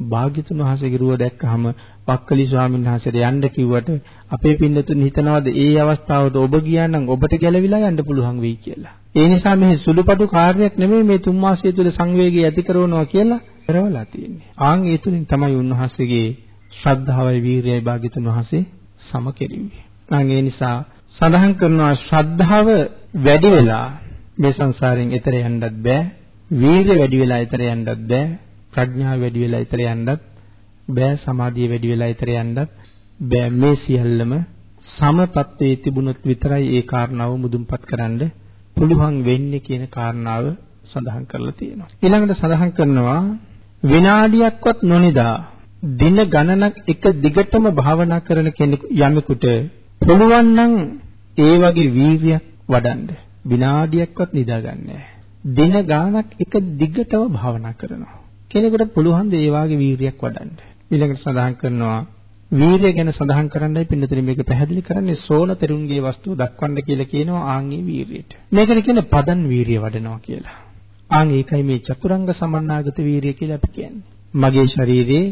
භාග්‍යතුන් වහන්සේගේ රුව දැක්කහම පක්කලි ස්වාමීන් වහන්සේට යන්න කිව්වට අපේ පින්නතුන් හිතනවාද ඒ අවස්ථාවට ඔබ ගියා නම් ඔබට ගැලවිලා යන්න පුළුවන් වෙයි කියලා. ඒ නිසා මේ සුළුපටු කාර්යයක් නෙමෙයි මේ තුන් මාසය තුල සංවේගය ඇති කරනවා කියලා කරවලා තියෙන්නේ. ආන් ඒ තුලින් තමයි උන්වහන්සේගේ ශ්‍රද්ධාවයි වීරියයි භාග්‍යතුන් වහන්සේ සම කෙරුවේ. අන් ඒ නිසා සඳහන් කරනවා ශ්‍රද්ධාව වැඩි වෙලා මේ සංසාරයෙන් එතර යන්නත් බෑ. වීරිය වැඩි වෙලා එතර යන්නත් බෑ. ප්‍රඥාව වැඩි වෙලා එතර යන්නත් බෑ. සමාධිය වැඩි වෙලා එතර යන්නත් බෑ. මේ සියල්ලම සම තත්වයේ තිබුණොත් විතරයි ඒ කාරණාව මුදුන්පත් කරන්න පුළුවන් වෙන්නේ කියන කාරණාව සඳහන් කරලා තියෙනවා. ඊළඟට සඳහන් කරනවා විනාඩියක්වත් නොනිදා දින ගණනක් එක දිගටම භාවනා කරන කෙනෙකු යමෙකුට පුළුවන් නම් ඒ වගේ වීර්යයක් වඩන්න විනාඩියක්වත් නිදාගන්නේ දින ගාණක් එක දිගටම භාවනා කරනවා කෙනෙකුට පුළුවන් ද ඒ වගේ වීර්යයක් වඩන්න ඊළඟට සඳහන් කරනවා වීර්ය ගැන සඳහන් කරන්නයි පින්නතර මේක පැහැදිලි කරන්නේ සෝන තෙරුන්ගේ වස්තුව දක්වන්න කියලා කියනවා ආන්ගේ වීර්යයට මේකට කියන්නේ පදන් වීර්ය වඩනවා කියලා ආන් ඒකයි මේ චතුරංග සමන්නාගත වීර්ය කියලා අපි කියන්නේ මගේ ශරීරයේ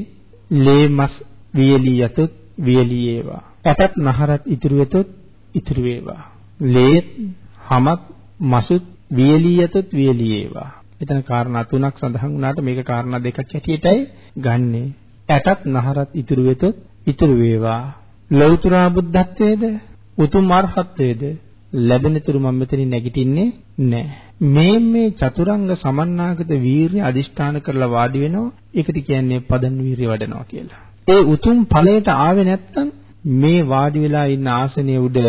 ලේ මස් වියලී යතොත් වියලී ඒවා. ඇටත් නහරත් ඉතුරු වෙතොත් ඉතුරු වේවා. ලේත් හමත් මසුත් වියලී යතොත් වියලී ඒවා. එතන කාරණා තුනක් සඳහන් වුණාට මේක කාරණා දෙකක් හැටියටයි ගන්නෙ. ඇටත් නහරත් ඉතුරු වෙතොත් ඉතුරු වේවා. ලෞතර බුද්ධත්වයේද උතුම් අරහත්වයේද ලැබෙන තුරු මම මෙතනින් නැගිටින්නේ නැහැ. මේ මේ චතුරංග සමන්නාගත වීරිය අදිෂ්ඨාන කරලා වාඩි වෙනවා. ඒකට කියන්නේ පදන් වීරිය වඩනවා කියලා. ඒ උතුම් ඵලයට ආවේ නැත්තම් මේ වාඩි වෙලා ඉන්න ආසනයේ උඩ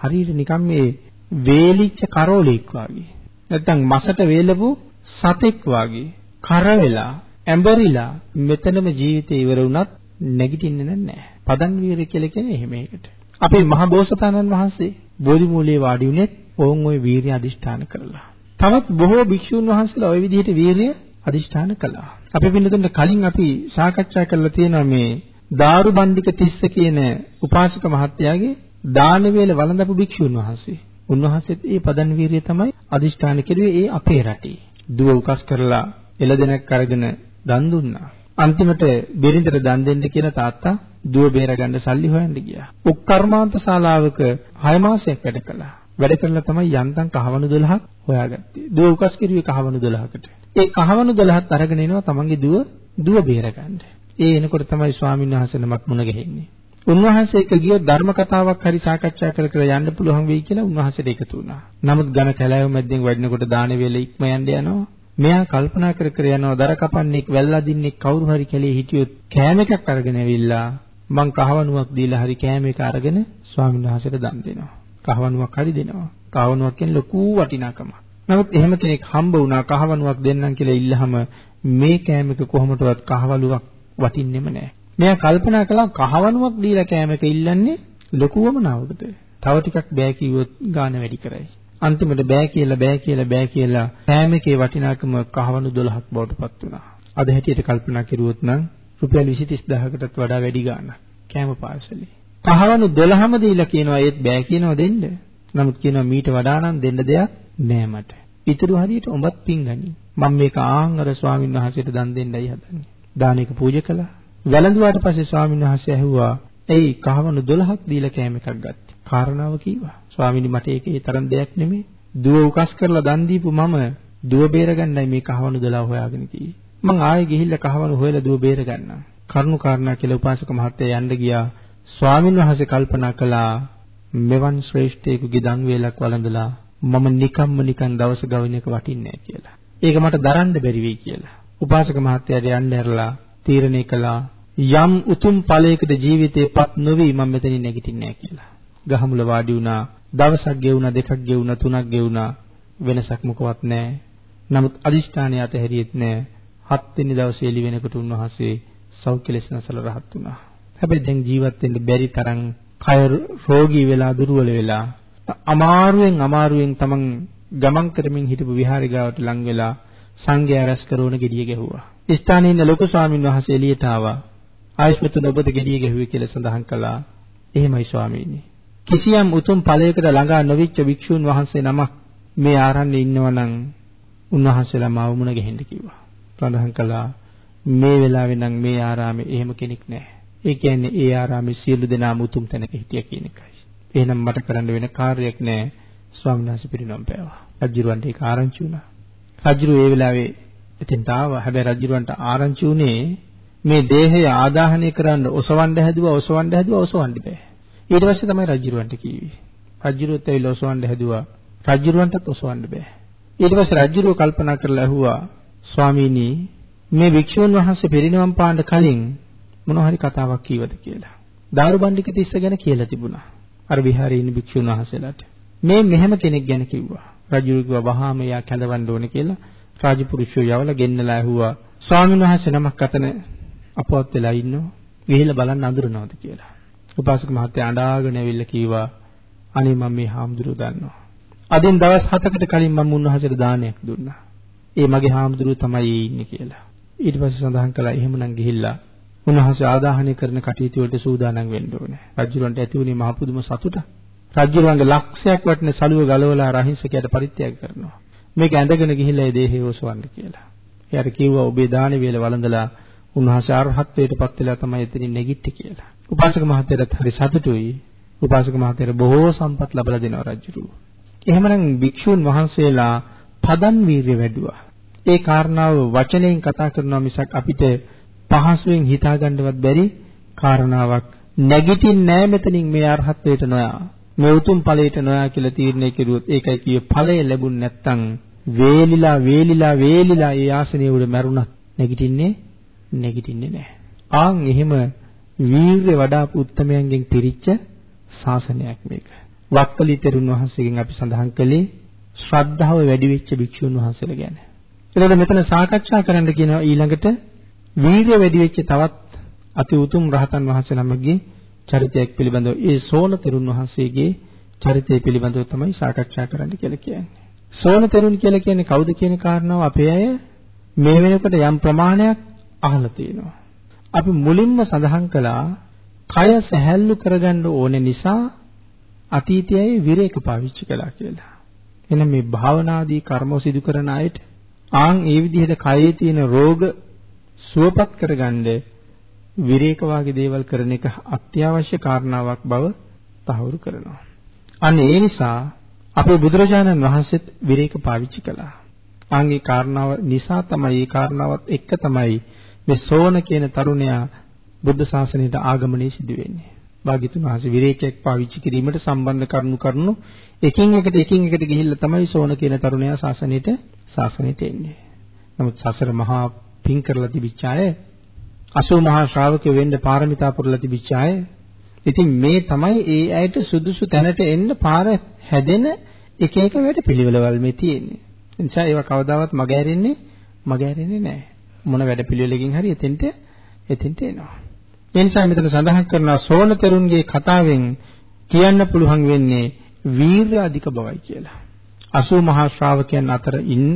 හරියට නිකන් මේ වේලිච්ච කරෝලෙක් වගේ. නැත්තම් මසට වේලපු සතෙක් වගේ කර වෙලා ඇඹරිලා මෙතනම ජීවිතේ ඉවර වුණත් නැගිටින්නේ නැහැ. පදන් වීරිය කියලා කියන්නේ එහෙම ඒකට. අපේ මහ බෝසතාණන් වහන්සේ බෝධි මූලයේ වාඩි වුණෙත් ඕන් ওই වීරිය අදිෂ්ඨාන කරලා. තවත් බොහෝ භික්ෂුන් වහන්සේලා ওই විදිහට වීරිය අදිෂ්ඨාන කළා. අපි පින්නතුන්ට කලින් අපි සාකච්ඡා කරලා තියෙනවා මේ දාරුබන්දික තිස්ස කියන උපාසක මහත්තයාගේ දාන වේල වළඳපු භික්ෂුන් වහන්සේ. උන්වහන්සේත් මේ පදන් වීරිය තමයි අදිෂ්ඨාන කෙරුවේ ඒ අපේ රටේ. දුව උකස් කරලා එළදෙනක් අරගෙන දන් දුන්නා. අන්තිමට බිරිඳට දන් දෙන්න කියලා තාත්තා දුව බේරගන්න සල්ලි හොයන්න ගියා. උක්කර්මාන්ත ශාලාවක 6 මාසයක් වැඩ කළා. වැඩ කරලා තමයි යන්තම් කහවණු 12ක් හොයාගත්තේ. දුව උකස් කිරුවේ කහවණු 12කට. ඒ කහවණු 12ත් අරගෙන එනවා තමන්ගේ දුව දුව බේරගන්න. ඒ එනකොට තමයි ස්වාමීන් වහන්සේ නමක් මුණ ගැහෙන්නේ. උන්වහන්සේ එක ගියොත් ධර්ම කතාවක් හරි සාකච්ඡා කර කර යන්න පුළුවන් වෙයි කියලා උන්වහන්සේට එකතු වුණා. නමුත් ඝන කැලෑව මැද්දෙන් වැඩනකොට දාන වේල ඉක්ම යන්න යනවා. මෙයා කල්පනා කර කර යනවා දර කපන්නෙක් වැල්ලා දින්නෙක් කවුරු හරි කැලේ හිටියොත් කෑම එකක් අරගෙන ඇවිල්ලා මං කහවණුවක් දීලා හරි කෑම එක අරගෙන ස්වාමීන් වහන්සේට දන් දෙනවා. කහවණුවක් හරි දෙනවා. කහවණුවක් කියන්නේ ලොකු වටිනාකමක්. නමුත් එහෙම කෙනෙක් හම්බ වුණා කහවණුවක් දෙන්නම් කියලා ඉල්ලහම මේ කෑම එක කොහොමදවත් කහවලුවක් වටින්නෙම නැහැ. මෙයා කල්පනා කළා කහවණුවක් දීලා කෑමක ඉල්ලන්නේ ලොකුවම නාවකට. තව ටිකක් බෑ කිව්වොත් ගාන වැඩි කරයි. අන්තිමට බෑ කියලා බෑ කියලා බෑ කියලා කෑමකේ වටිනාකම කහවණු 12ක් බවට පත් වුණා. අද හැටියට කල්පනා කරුවොත් නම් රුපියල් 20 30000කටත් වඩා වැඩි ගාණක් කෑම පාර්සලේ. කහවණු 12ම දීලා කියනවා ඒත් බෑ කියනවා දෙන්න. නමුත් කියනවා මීට වඩා නම් දෙන්න දෙයක් නෑ මට. ඊටු හරියට උඹත් පිංගනි. මම මේක ආන් අර ස්වාමීන් වහන්සේට දන් දෙන්නයි හදන්නේ. දානෙක පූජා කළා. වැළඳුවාට පස්සේ ස්වාමීන් වහන්සේ ඇහුවා "එයි කහවණු 12ක් දීලා කෑම එකක් ගත්තේ." කාරණාව කීවා. ස්වාමීනි මට ඒකේ තරම් දෙයක් නෙමෙයි. දුව උකස් කරලා දන් දීපු මම දුව බේරගන්නයි මේ කහවණු 12 හොයාගෙන ගියේ. මං ආයේ ගිහිල්ලා කහවණු හොයලා දුව බේරගන්නවා. කරුණු කාරණා කියලා උපාසක මහත්තයා යන්න ගියා. ස්වාමීන් වහන්සේ කල්පනා කළා මෙවන් ශ්‍රේෂ්ඨයෙකුගේ දන් වේලක් වළඳලා මම නිකම්ම නිකන් දවස ගවන එක වටින්නේ නැහැ කියලා. ඒක මට දරන්න බැරි වෙයි කියලා. උපාසක මහත්තයාට යන්න ඇරලා තීරණය කළා යම් උතුම් ඵලයකට ජීවිතේපත් නොවි මම මෙතනින් නැගිටින්නේ නැහැ කියලා. ගහමුල වාඩි වුණා. දවසක් ගෙවුණා, දෙකක් ගෙවුණා, තුනක් ගෙවුණා. වෙනසක් මොකවත් නැහැ. නමුත් අදිෂ්ඨානය අතහැරියෙත් නැහැ. හත් වෙනි දවසේ එළි වෙනකොට උන්වහන්සේ සෞඛ්‍ය ලෙස නැසල රහත් වුණා. හැබැයි දැන් ජීවත් වෙන්න බැරි තරම් කය රෝගී වෙලා දුර්වල වෙලා අමාරුවෙන් අමාරුවෙන් තමන් ගමන් කරමින් හිටපු විහාරය ගාවට ලං වෙලා සංඝයා රැස් කරන gediye ගැහුවා. ස්ථානයේ ඉන්න ලොකු ස්වාමීන් වහන්සේ එළියට ආවා. ආයස්මතුන් ඔබද gediye ගැහුවේ කියලා සඳහන් කළා. එහෙමයි ස්වාමීනි. කිසියම් උතුම් ඵලයකට ළඟා නොවිච්ච වික්ෂුන් වහන්සේ නමක් මේ ආරණ්‍යේ ඉන්නවා නම් උන්වහන්සේලා මාව මුණ ගැහෙන්න කිව්වා. සඳහන් කළා මේ වෙලාවේ නම් මේ ආරාමේ එහෙම කෙනෙක් නැහැ. ඒ කියන්නේ ඒ ආරාමේ සියලු දෙනාම උතුම් තැනක හිටියා කියන එකයි. එහෙනම් මට කරන්න වෙන කාර්යයක් නැහැ. ස්වාමීන් වහන්සේ පිරිනොම් පෑවා. රජුරවන්ට ඒක ආරංචි වුණා. රජු ඒ වෙලාවේ එතෙන්ට ආවා. හැබැයි රජුරවන්ට ආරංචි උනේ මේ දේහය ආදාහනය කරන්න ඔසවන්න හැදුවා ඔසවන්න හැදුවා ඔසවන්න බෑ. ඊට පස්සේ තමයි රජුරවන්ට කිව්වේ. රජුරුවත් ඇවිල්ලා ඔසවන්න හැදුවා. රජුරවන්ටත් ඔසවන්න බෑ. ඊට පස්සේ රජුරුව කල්පනා කරලා ඇහුවා ස්වාමීනි මේ වික්ෂුන් වහන්සේ පිරිනවම් පාන්න කලින් මොන හරි කතාවක් කීවද කියලා. දාරුබණ්ඩික තිස්ස ගැන කියලා තිබුණා. අර විහාරයේ ඉන්න භික්ෂුන් වහන්සේලාට. මේ මෙහෙම කෙනෙක් ගැන කිව්වා. රජු කිව්වා වහාම එයා කැඳවන්න ඕනේ කියලා. රාජපුරුෂයෝ යවලා ගෙන්නලා ඇහුවා ස්වාමීන් වහන්සේ නමක් අතන අපවත් වෙලා ඉන්නෝ. ගිහිල්ලා බලන්න අඳුරනවද කියලා. උපාසක මහත්තයා අඬාගෙන ඇවිල්ලා කිව්වා අනේ මම මේ හාමුදුරුවෝ දන්නවා. අදින් දවස් 7කට කලින් මම උන්වහන්සේට දානයක් දුන්නා. ඒ මගේ හාමුදුරුවෝ තමයි ඉන්නේ කියලා. ඊට පස්සේ සඳහන් කළා එහෙමනම් ගිහිල්ලා උන්වහන්සේ ආදාහනය කරන කටයුතු වලට සූදානම් වෙන්න ඕනේ. රජුරන්ට ඇති වුණේ මහ පුදුම සතුට. රජුරන්ගේ ලක්ෂයක් වටින සලුව ගලවලා රහින්සකයට පරිත්‍යාග කරනවා. මේක ඇඳගෙන ගිහිල්ලා ඒ දේහය ඔසවන්න කියලා. එයාට කිව්වා ඔබේ දාන වේල වළඳලා උන්වහන්සේ අරහත්ත්වයට පත් වෙලා තමයි එතනින් නැගිට්ටි කියලා. උපාසක මහත්තයාට හරි සතුටුයි. උපාසක මහත්තයාට බොහෝ සම්පත් ලැබලා දෙනවා රජුරු. එහෙමනම් භික්ෂුන් වහන්සේලා පදන් වීර්ය වැඩුවා. ඒ කාරණාව වචනයෙන් කතා කරනවා මිසක් අපිට පහසුවෙන් හිතාගන්නවත් බැරි කාරණාවක් නැගිටින්නේ නැහැ මෙතනින් මේ අරහත්ත්වයට නොයා. මේ උතුම් ඵලයට නොයා කියලා තීරණය කෙරුවොත් ඒකයි කියේ ඵලය ලැබුණ නැත්නම් වේලිලා වේලිලා වේලිලා ඒ ආසනයේ උඩ මැරුණත් නැගිටින්නේ නැගිටින්නේ නැහැ. ආන් එහෙම වීර්ය වඩාපු උත්තමයන්ගෙන් පිරිච්ච ශාසනයක් මේක. වක්කලි තෙරුන් වහන්සේගෙන් අපි සඳහන් කළේ ශ්‍රද්ධාව වැඩි වෙච්ච භික්ෂුන් වහන්සේලා ගැන. එතකොට මෙතන සාකච්ඡා කරන්න කියනවා ඊළඟට වීර්ය වැඩි වෙච්ච තවත් අති උතුම් රහතන් වහන්සේ නමගේ චරිතයක් පිළිබඳව ඒ සෝන තෙරුන් වහන්සේගේ චරිතය පිළිබඳව තමයි සාකච්ඡා කරන්න කියලා කියන්නේ. සෝන තෙරුන් කියලා කියන්නේ කවුද කියන කාරණාව අපේ අය මේ වෙනකොට යම් ප්‍රමාණයක් අහලා තියෙනවා. අපි මුලින්ම සඳහන් කළා කය සැහැල්ලු කරගන්න ඕනේ නිසා අතීතයේ විරේක පාවිච්චි කළා කියලා. එහෙනම් මේ භාවනාදී කර්ම සිදු කරන අයට ආන් ඒ විදිහට කයේ තියෙන රෝග සුවපත් කරගන්න විරේක වාගේ දේවල් කරන එක අත්‍යවශ්‍ය කාරණාවක් බව තහවුරු කරනවා. අන්න ඒ නිසා අපේ බුදුරජාණන් වහන්සේත් විරේක පාවිච්චි කළා. ආන්ගේ කාරණාව නිසා තමයි ඒ කාරණාවත් එක්ක තමයි මේ සෝන කියන තරුණයා බුද්ධ ශාසනයට ආගමනය සිදු වෙන්නේ. භාග්‍යතුන් වහන්සේ විරේකයක් පාවිච්චි කිරීමට සම්බන්ධ කරුණු කරුණු එකින් එකට එකින් එකට ගිහිල්ලා තමයි සෝන කියන තරුණයා ශාසනයට ශාසනයට එන්නේ. නමුත් සසර මහා පින් කරලා තිබිච්ච අය 80 මහා ශ්‍රාවකයෝ වෙන්න පාරමිතා පුරලා තිබිච්ච අය. ඉතින් මේ තමයි ඒ අයට සුදුසු තැනට එන්න පාර හැදෙන එක එක වැඩ පිළිවෙලවල් මේ තියෙන්නේ. ඒ නිසා ඒවා කවදාවත් මගහැරෙන්නේ මගහැරෙන්නේ නැහැ. මොන වැඩ පිළිවෙලකින් හරි එතෙන්ට එතෙන්ට එනවා. ඒ නිසා මෙතන සඳහන් කරනවා සෝන තෙරුන්ගේ කතාවෙන් කියන්න පුළුවන් වෙන්නේ වීර්ය අධික බවයි කියලා. 80 මහා ශ්‍රාවකයන් අතර ඉන්න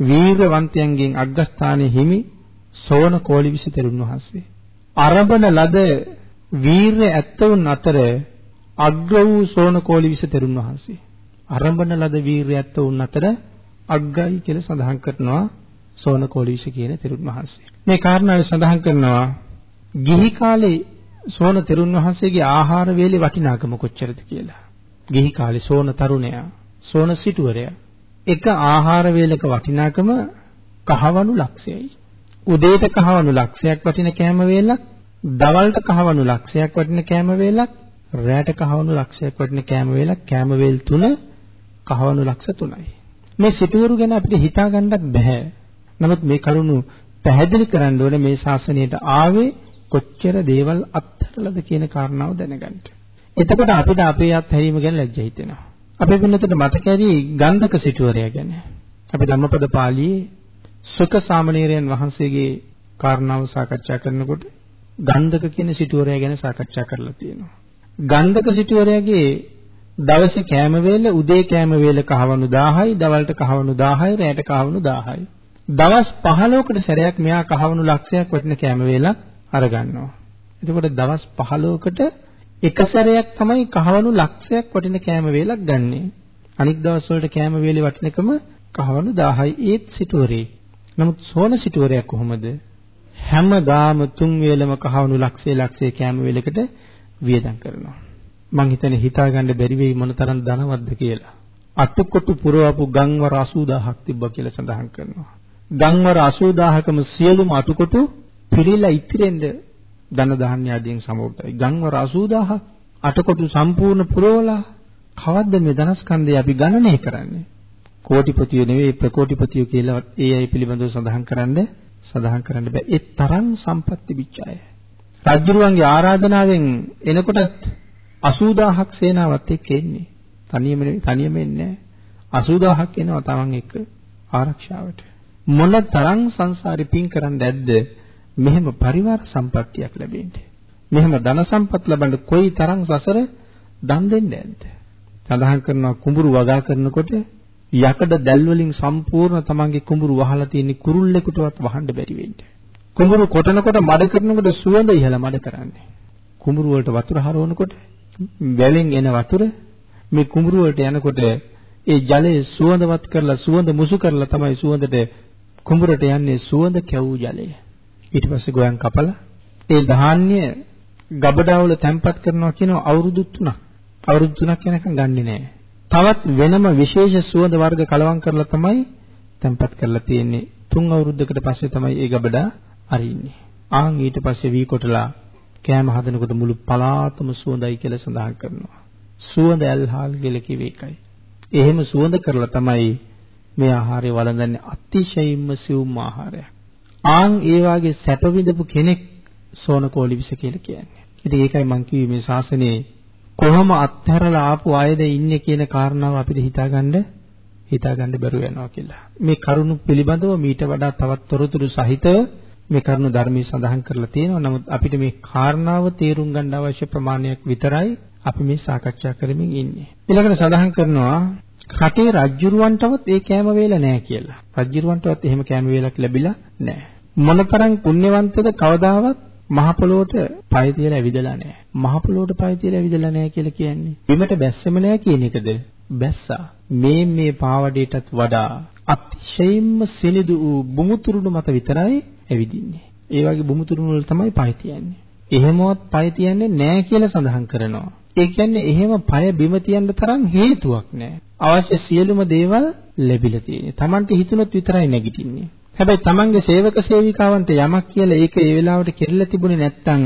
වීරවන්තයන්ගෙන් අග්‍රස්ථානයේ හිමි සෝන කෝලිවිස තෙරුන් වහන්සේ. අරබන ලද වීරය ඇත්තවුන් අතර අග්‍ර වූ සෝන කෝලිවිස තෙරුන් වහන්සේ. අරබන ලද වීරය ඇත්තවුන් අතර අග්‍රයි කියලා සඳහන් කරනවා සෝන කෝලිවිස කියන තෙරුන් වහන්සේ. මේ කාරණාව සඳහන් කරනවා ගිහි කාලේ සෝන තෙරුන් වහන්සේගේ ආහාර වේලේ වටිනාකම කොච්චරද කියලා. ගිහි කාලේ සෝන තරුණයා, සෝන සිටුවරයා එක ආහාර වේලක වටිනාකම කහවණු ලක්ෂයයි. උදේට කහවණු ලක්ෂයක් වටින කෑම වේලක්, දවල්ට කහවණු ලක්ෂයක් වටින කෑම වේලක්, රැට කහවණු ලක්ෂයක් වටින කෑම වේලක්, කෑම වේල් තුන කහවණු ලක්ෂ තුනයි. මේ සිටුවරු ගැන අපිට හිතා ගන්නත් බෑ. නමුත් මේ කරුණු පැහැදිලි කරන්න ඕනේ මේ ශාසනයට ආවේ කොච්චර දේවල් අත්හැරලාද කියන කාරණාව දැනගන්න. එතකොට අපිට අපේ අත් හැරීම ගැන ලැජ්ජ හිතෙනවා. අපේ වෙනතට මතක ඇති ගන්ධක සිටුවරයා ගැන. අපි ධම්මපද පාළියේ සුඛ සාමණේරයන් වහන්සේගේ කාරණාව සාකච්ඡා කරනකොට ගන්ධක කියන සිටුවරයා ගැන සාකච්ඡා කරලා තියෙනවා. ගන්ධක සිටුවරයාගේ දවසේ කෑම වේල උදේ කෑම වේල කහවණු 1000යි, දවල්ට කහවණු 1000යි, රැයට කහවණු 1000යි. දවස් 15කට සැරයක් මෙයා කහවණු ලක්ෂයක් වටින කෑම වේලක් අරගන්නවා. එතකොට දවස් 15කට එක සැරයක් තමයි කහවණු ලක්ෂයක් වටින කෑම වේලක් ගන්නෙ. අනික් දවස් වලට කෑම වේලේ වටිනකම කහවණු 1000යි ඒත් සිටුවරේ. නමුත් සෝන සිටුවරයක් කොහොමද? හැමදාම තුන් වේලම කහවණු ලක්ෂයේ ලක්ෂයේ කෑම වේලකට වියදම් කරනවා. මං හිතන්නේ හිතාගන්න බැරි වෙයි මොනතරම් ධනවත්ද කියලා. අටකොටු පුරවපු ගම්වර 80000ක් තිබ්බා කියලා සඳහන් කරනවා. ගම්වර 80000කම සියලුම අටකොටු පිරීලා ඉතිරෙන්න ධන ධාන්‍ය ආදියෙන් සමෘද්ධයි. ගම්වර 80000ක් අටකොටු සම්පූර්ණ පුරවලා කවද්ද මේ ධනස්කන්ධය අපි ගණනය කරන්නේ? කෝටිපතියෝ නෙවෙයි ප්‍රකෝටිපතියෝ කියලා ඒ අය පිළිබඳව සඳහන් කරන්නේ සඳහන් කරන්න බෑ. ඒ තරම් සම්පත්‍ති විචාය. රජුරුවන්ගේ ආරාධනාවෙන් එනකොටත් 80000ක් සේනාවත් එක්ක එන්නේ. තනියම තනියම එන්නේ නැහැ. 80000ක් එනවා තමන් එක්ක ආරක්ෂාවට. මොන තරම් සංසාරේ පින් කරන්න ඇද්ද මෙහෙම පරිවාර සම්පත්තියක් ලැබෙන්නේ. මෙහෙම ධන සම්පත් ලබන්න කොයි තරම් සසර දන් දෙන්නේ නැද්ද? සඳහන් කරනවා කුඹුරු වගා කරනකොට යකඩ දැල් වලින් සම්පූර්ණ තමන්ගේ කුඹුරු වහලා තියෙන කුරුල්ලෙකුටවත් වහන්න බැරි වෙන්නේ. කුඹුරු කොටනකොට මඩ කරනකොට සුවඳ ඉහළ මඩ කරන්නේ. කුඹුරු වලට වතුර හරවනකොට වැලෙන් එන වතුර මේ කුඹුරු වලට යනකොට ඒ ජලය සුවඳවත් කරලා සුවඳ මුසු කරලා තමයි සුවඳට කුඹුරට යන්නේ සුවඳ කැවූ ජලය. ඊට පස්සේ ගෝයන් කපලා ඒ ධාන්‍ය ගබඩාවල තැම්පත් කරනවා කියනවා අවුරුදු 3ක්. අවුරුදු 3ක් යනකම් ගන්නෙ නෑ. තවත් වෙනම විශේෂ සුවඳ වර්ග කලවම් කරලා තමයි තැම්පත් කරලා තියෙන්නේ. තුන් අවුරුද්දකට පස්සේ තමයි ඒ ගබඩා අරින්නේ. ආන් ඊට පස්සේ වී කොටලා කෑම හදනකොට මුළු පලාතම සුවඳයි කියලා සඳහන් කරනවා. සුවඳ ඇල්හාල් කියලා කිව්ව එකයි. එහෙම සුවඳ කරලා තමයි මේ ආහාරය වළඳන්නේ අතිශයින්ම සිවුම් ආහාරයක්. ආන් ඒ වාගේ සැප විඳපු කෙනෙක් සෝනකෝලිවිස කියලා කියන්නේ. ඉතින් ඒකයි මම කිව්වේ මේ ශාසනයේ කොහොම අත්හැරලා ආපු අයද ඉන්නේ කියන කාරණාව අපිට හිතාගන්න හිතාගන්න බැරුව යනවා කියලා. මේ කරුණු පිළිබඳව මීට වඩා තවත් තොරතුරු සහිතව මේ කරුණු ධර්මයේ සඳහන් කරලා තියෙනවා. නමුත් අපිට මේ කාරණාව තේරුම් ගන්න අවශ්‍ය ප්‍රමාණයක් විතරයි අපි මේ සාකච්ඡා කරමින් ඉන්නේ. ඊළඟට සඳහන් කරනවා රටේ රජ්ජුරුවන්ටවත් ඒ කෑම වේල නැහැ කියලා. රජ්ජුරුවන්ටවත් එහෙම කෑම වේලක් ලැබිලා නැහැ. මොනතරම් පුණ්‍යවන්තද කවදාවත් මහ පොළොවට පය තියලා ඇවිදලා නැහැ. මහ පොළොවට පය තියලා ඇවිදලා නැහැ කියලා කියන්නේ. බිමට බැස්සෙම නැහැ කියන එකද? බැස්සා. මේ මේ පාවඩේටත් වඩා අතිශයින්ම සිනිදු වූ බුමුතුරුණු මත විතරයි ඇවිදින්නේ. ඒ වගේ බුමුතුරුණු වල තමයි පය තියන්නේ. එහෙමවත් පය තියන්නේ නැහැ කියලා සඳහන් කරනවා. ඒ කියන්නේ එහෙම පය බිම තියන්න තරම් හේතුවක් නැහැ. අවශ්‍ය සියලුම දේවල් ලැබිලා තියෙන්නේ. Tamante හිතුනොත් විතරයි නැගිටින්නේ. හැබැයි Tamange සේවක සේවිකාවන්ට යමක් කියලා ඒක ඒ වෙලාවට කෙරෙලා තිබුණේ නැත්තම්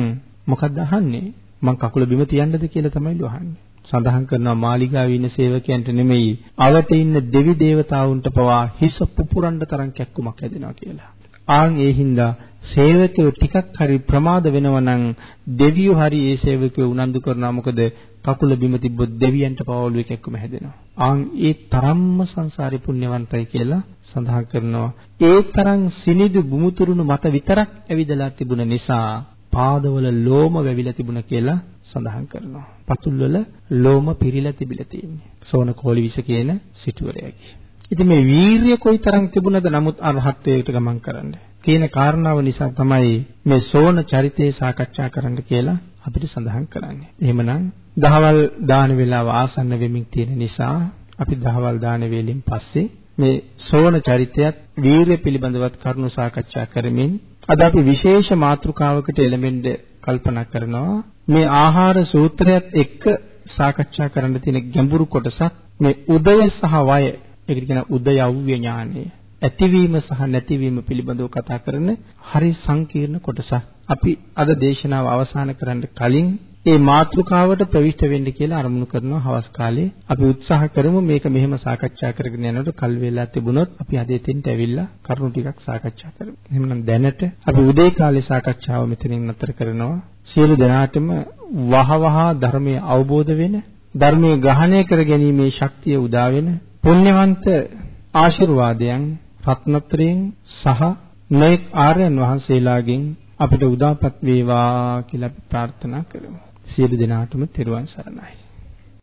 මොකක්ද අහන්නේ? මං කකුල බිම තියන්නද කියලා තමයි අහන්නේ. සඳහන් කරනවා මාලිගාවේ ඉන්න සේවකයන්ට නෙමෙයි අවට ඉන්න දෙවි දේවතාවුන්ට පවා හිස පුපුරන්න තරම් කැක්කුමක් හැදෙනවා කියලා. ආන් ඒ හින්දා සේවකයෝ ටිකක් හරි ප්‍රමාද වෙනවා නම් දෙවියෝ හරි ඒ සේවකයෝ උනන්දු කරනවා මොකද කකුල බිම තිබ්බොත් දෙවියන්ට පවවලු එකක්ම හැදෙනවා. ආන් ඒ තරම්ම සංසාරේ පුණ්‍යවන්තයි කියලා සඳහන් කරනවා. ඒ තරම් සිනිදු බුමුතුරුණු මත විතරක් ඇවිදලා තිබුණ නිසා පාදවල ලෝම වැවිලා තිබුණ කියලා සඳහන් කරනවා. පතුල් වල ලෝම පිරීලා තිබිලා තියෙන්නේ. සෝන කෝලිවිස කියන සිටුවරයාගේ. ඉතින් මේ වීරිය කොයිතරම් තිබුණද නමුත් අරහත්ත්වයට ගමන් කරන්නේ. තියෙන කාරණාව නිසා තමයි මේ සෝන චරිතය සාකච්ඡා කරන්න කියලා අපිට සඳහන් කරන්නේ. එහෙමනම් දහවල් දාන වේලාව ආසන්න වෙමින් තියෙන නිසා අපි දහවල් දාන වේලෙන් පස්සේ මේ සෝන චරිතයත් වීරිය පිළිබඳවත් කරුණු සාකච්ඡා කරමින් අද අපි විශේෂ මාතෘකාවකට එළඹෙන්න කල්පනා කරනවා මේ ආහාර සූත්‍රයත් එක්ක සාකච්ඡා කරන්න තියෙන ගැඹුරු කොටසක් මේ උදය සහ වය ඒකට කියන උදයව්‍ය ඥානය ඇතිවීම සහ නැතිවීම පිළිබඳව කතා කරන හරි සංකීර්ණ කොටසක්. අපි අද දේශනාව අවසන් කරන්න කලින් ඒ මාතෘකාවට ප්‍රවිෂ්ඨ වෙන්න කියලා අරමුණු කරනවා හවස් කාලේ. අපි උත්සාහ කරමු මේක මෙහෙම සාකච්ඡා කරගෙන යනකොට කල් වේලා තිබුණොත් අපි අද එතෙන්ට ඇවිල්ලා කරුණු ටිකක් සාකච්ඡා කරමු. එහෙනම් දැනට අපි උදේ කාලේ සාකච්ඡාව මෙතනින් නතර කරනවා. සියලු දෙනාටම වහවහ ධර්මයේ අවබෝධ වෙන ධර්මයේ ග්‍රහණය කර ගැනීමේ ශක්තිය උදා වෙන පුණ්‍යවන්ත ආශිර්වාදයන් රත්නත්‍රයෙන් සහ නොඑක් ආර්යයන් වහන්සේලාගෙන් අපිට උදාපත් වේවා කියලා අපි ප්‍රාර්ථනා කරමු. සියලු දෙනාටම තෙරුවන් සරණයි.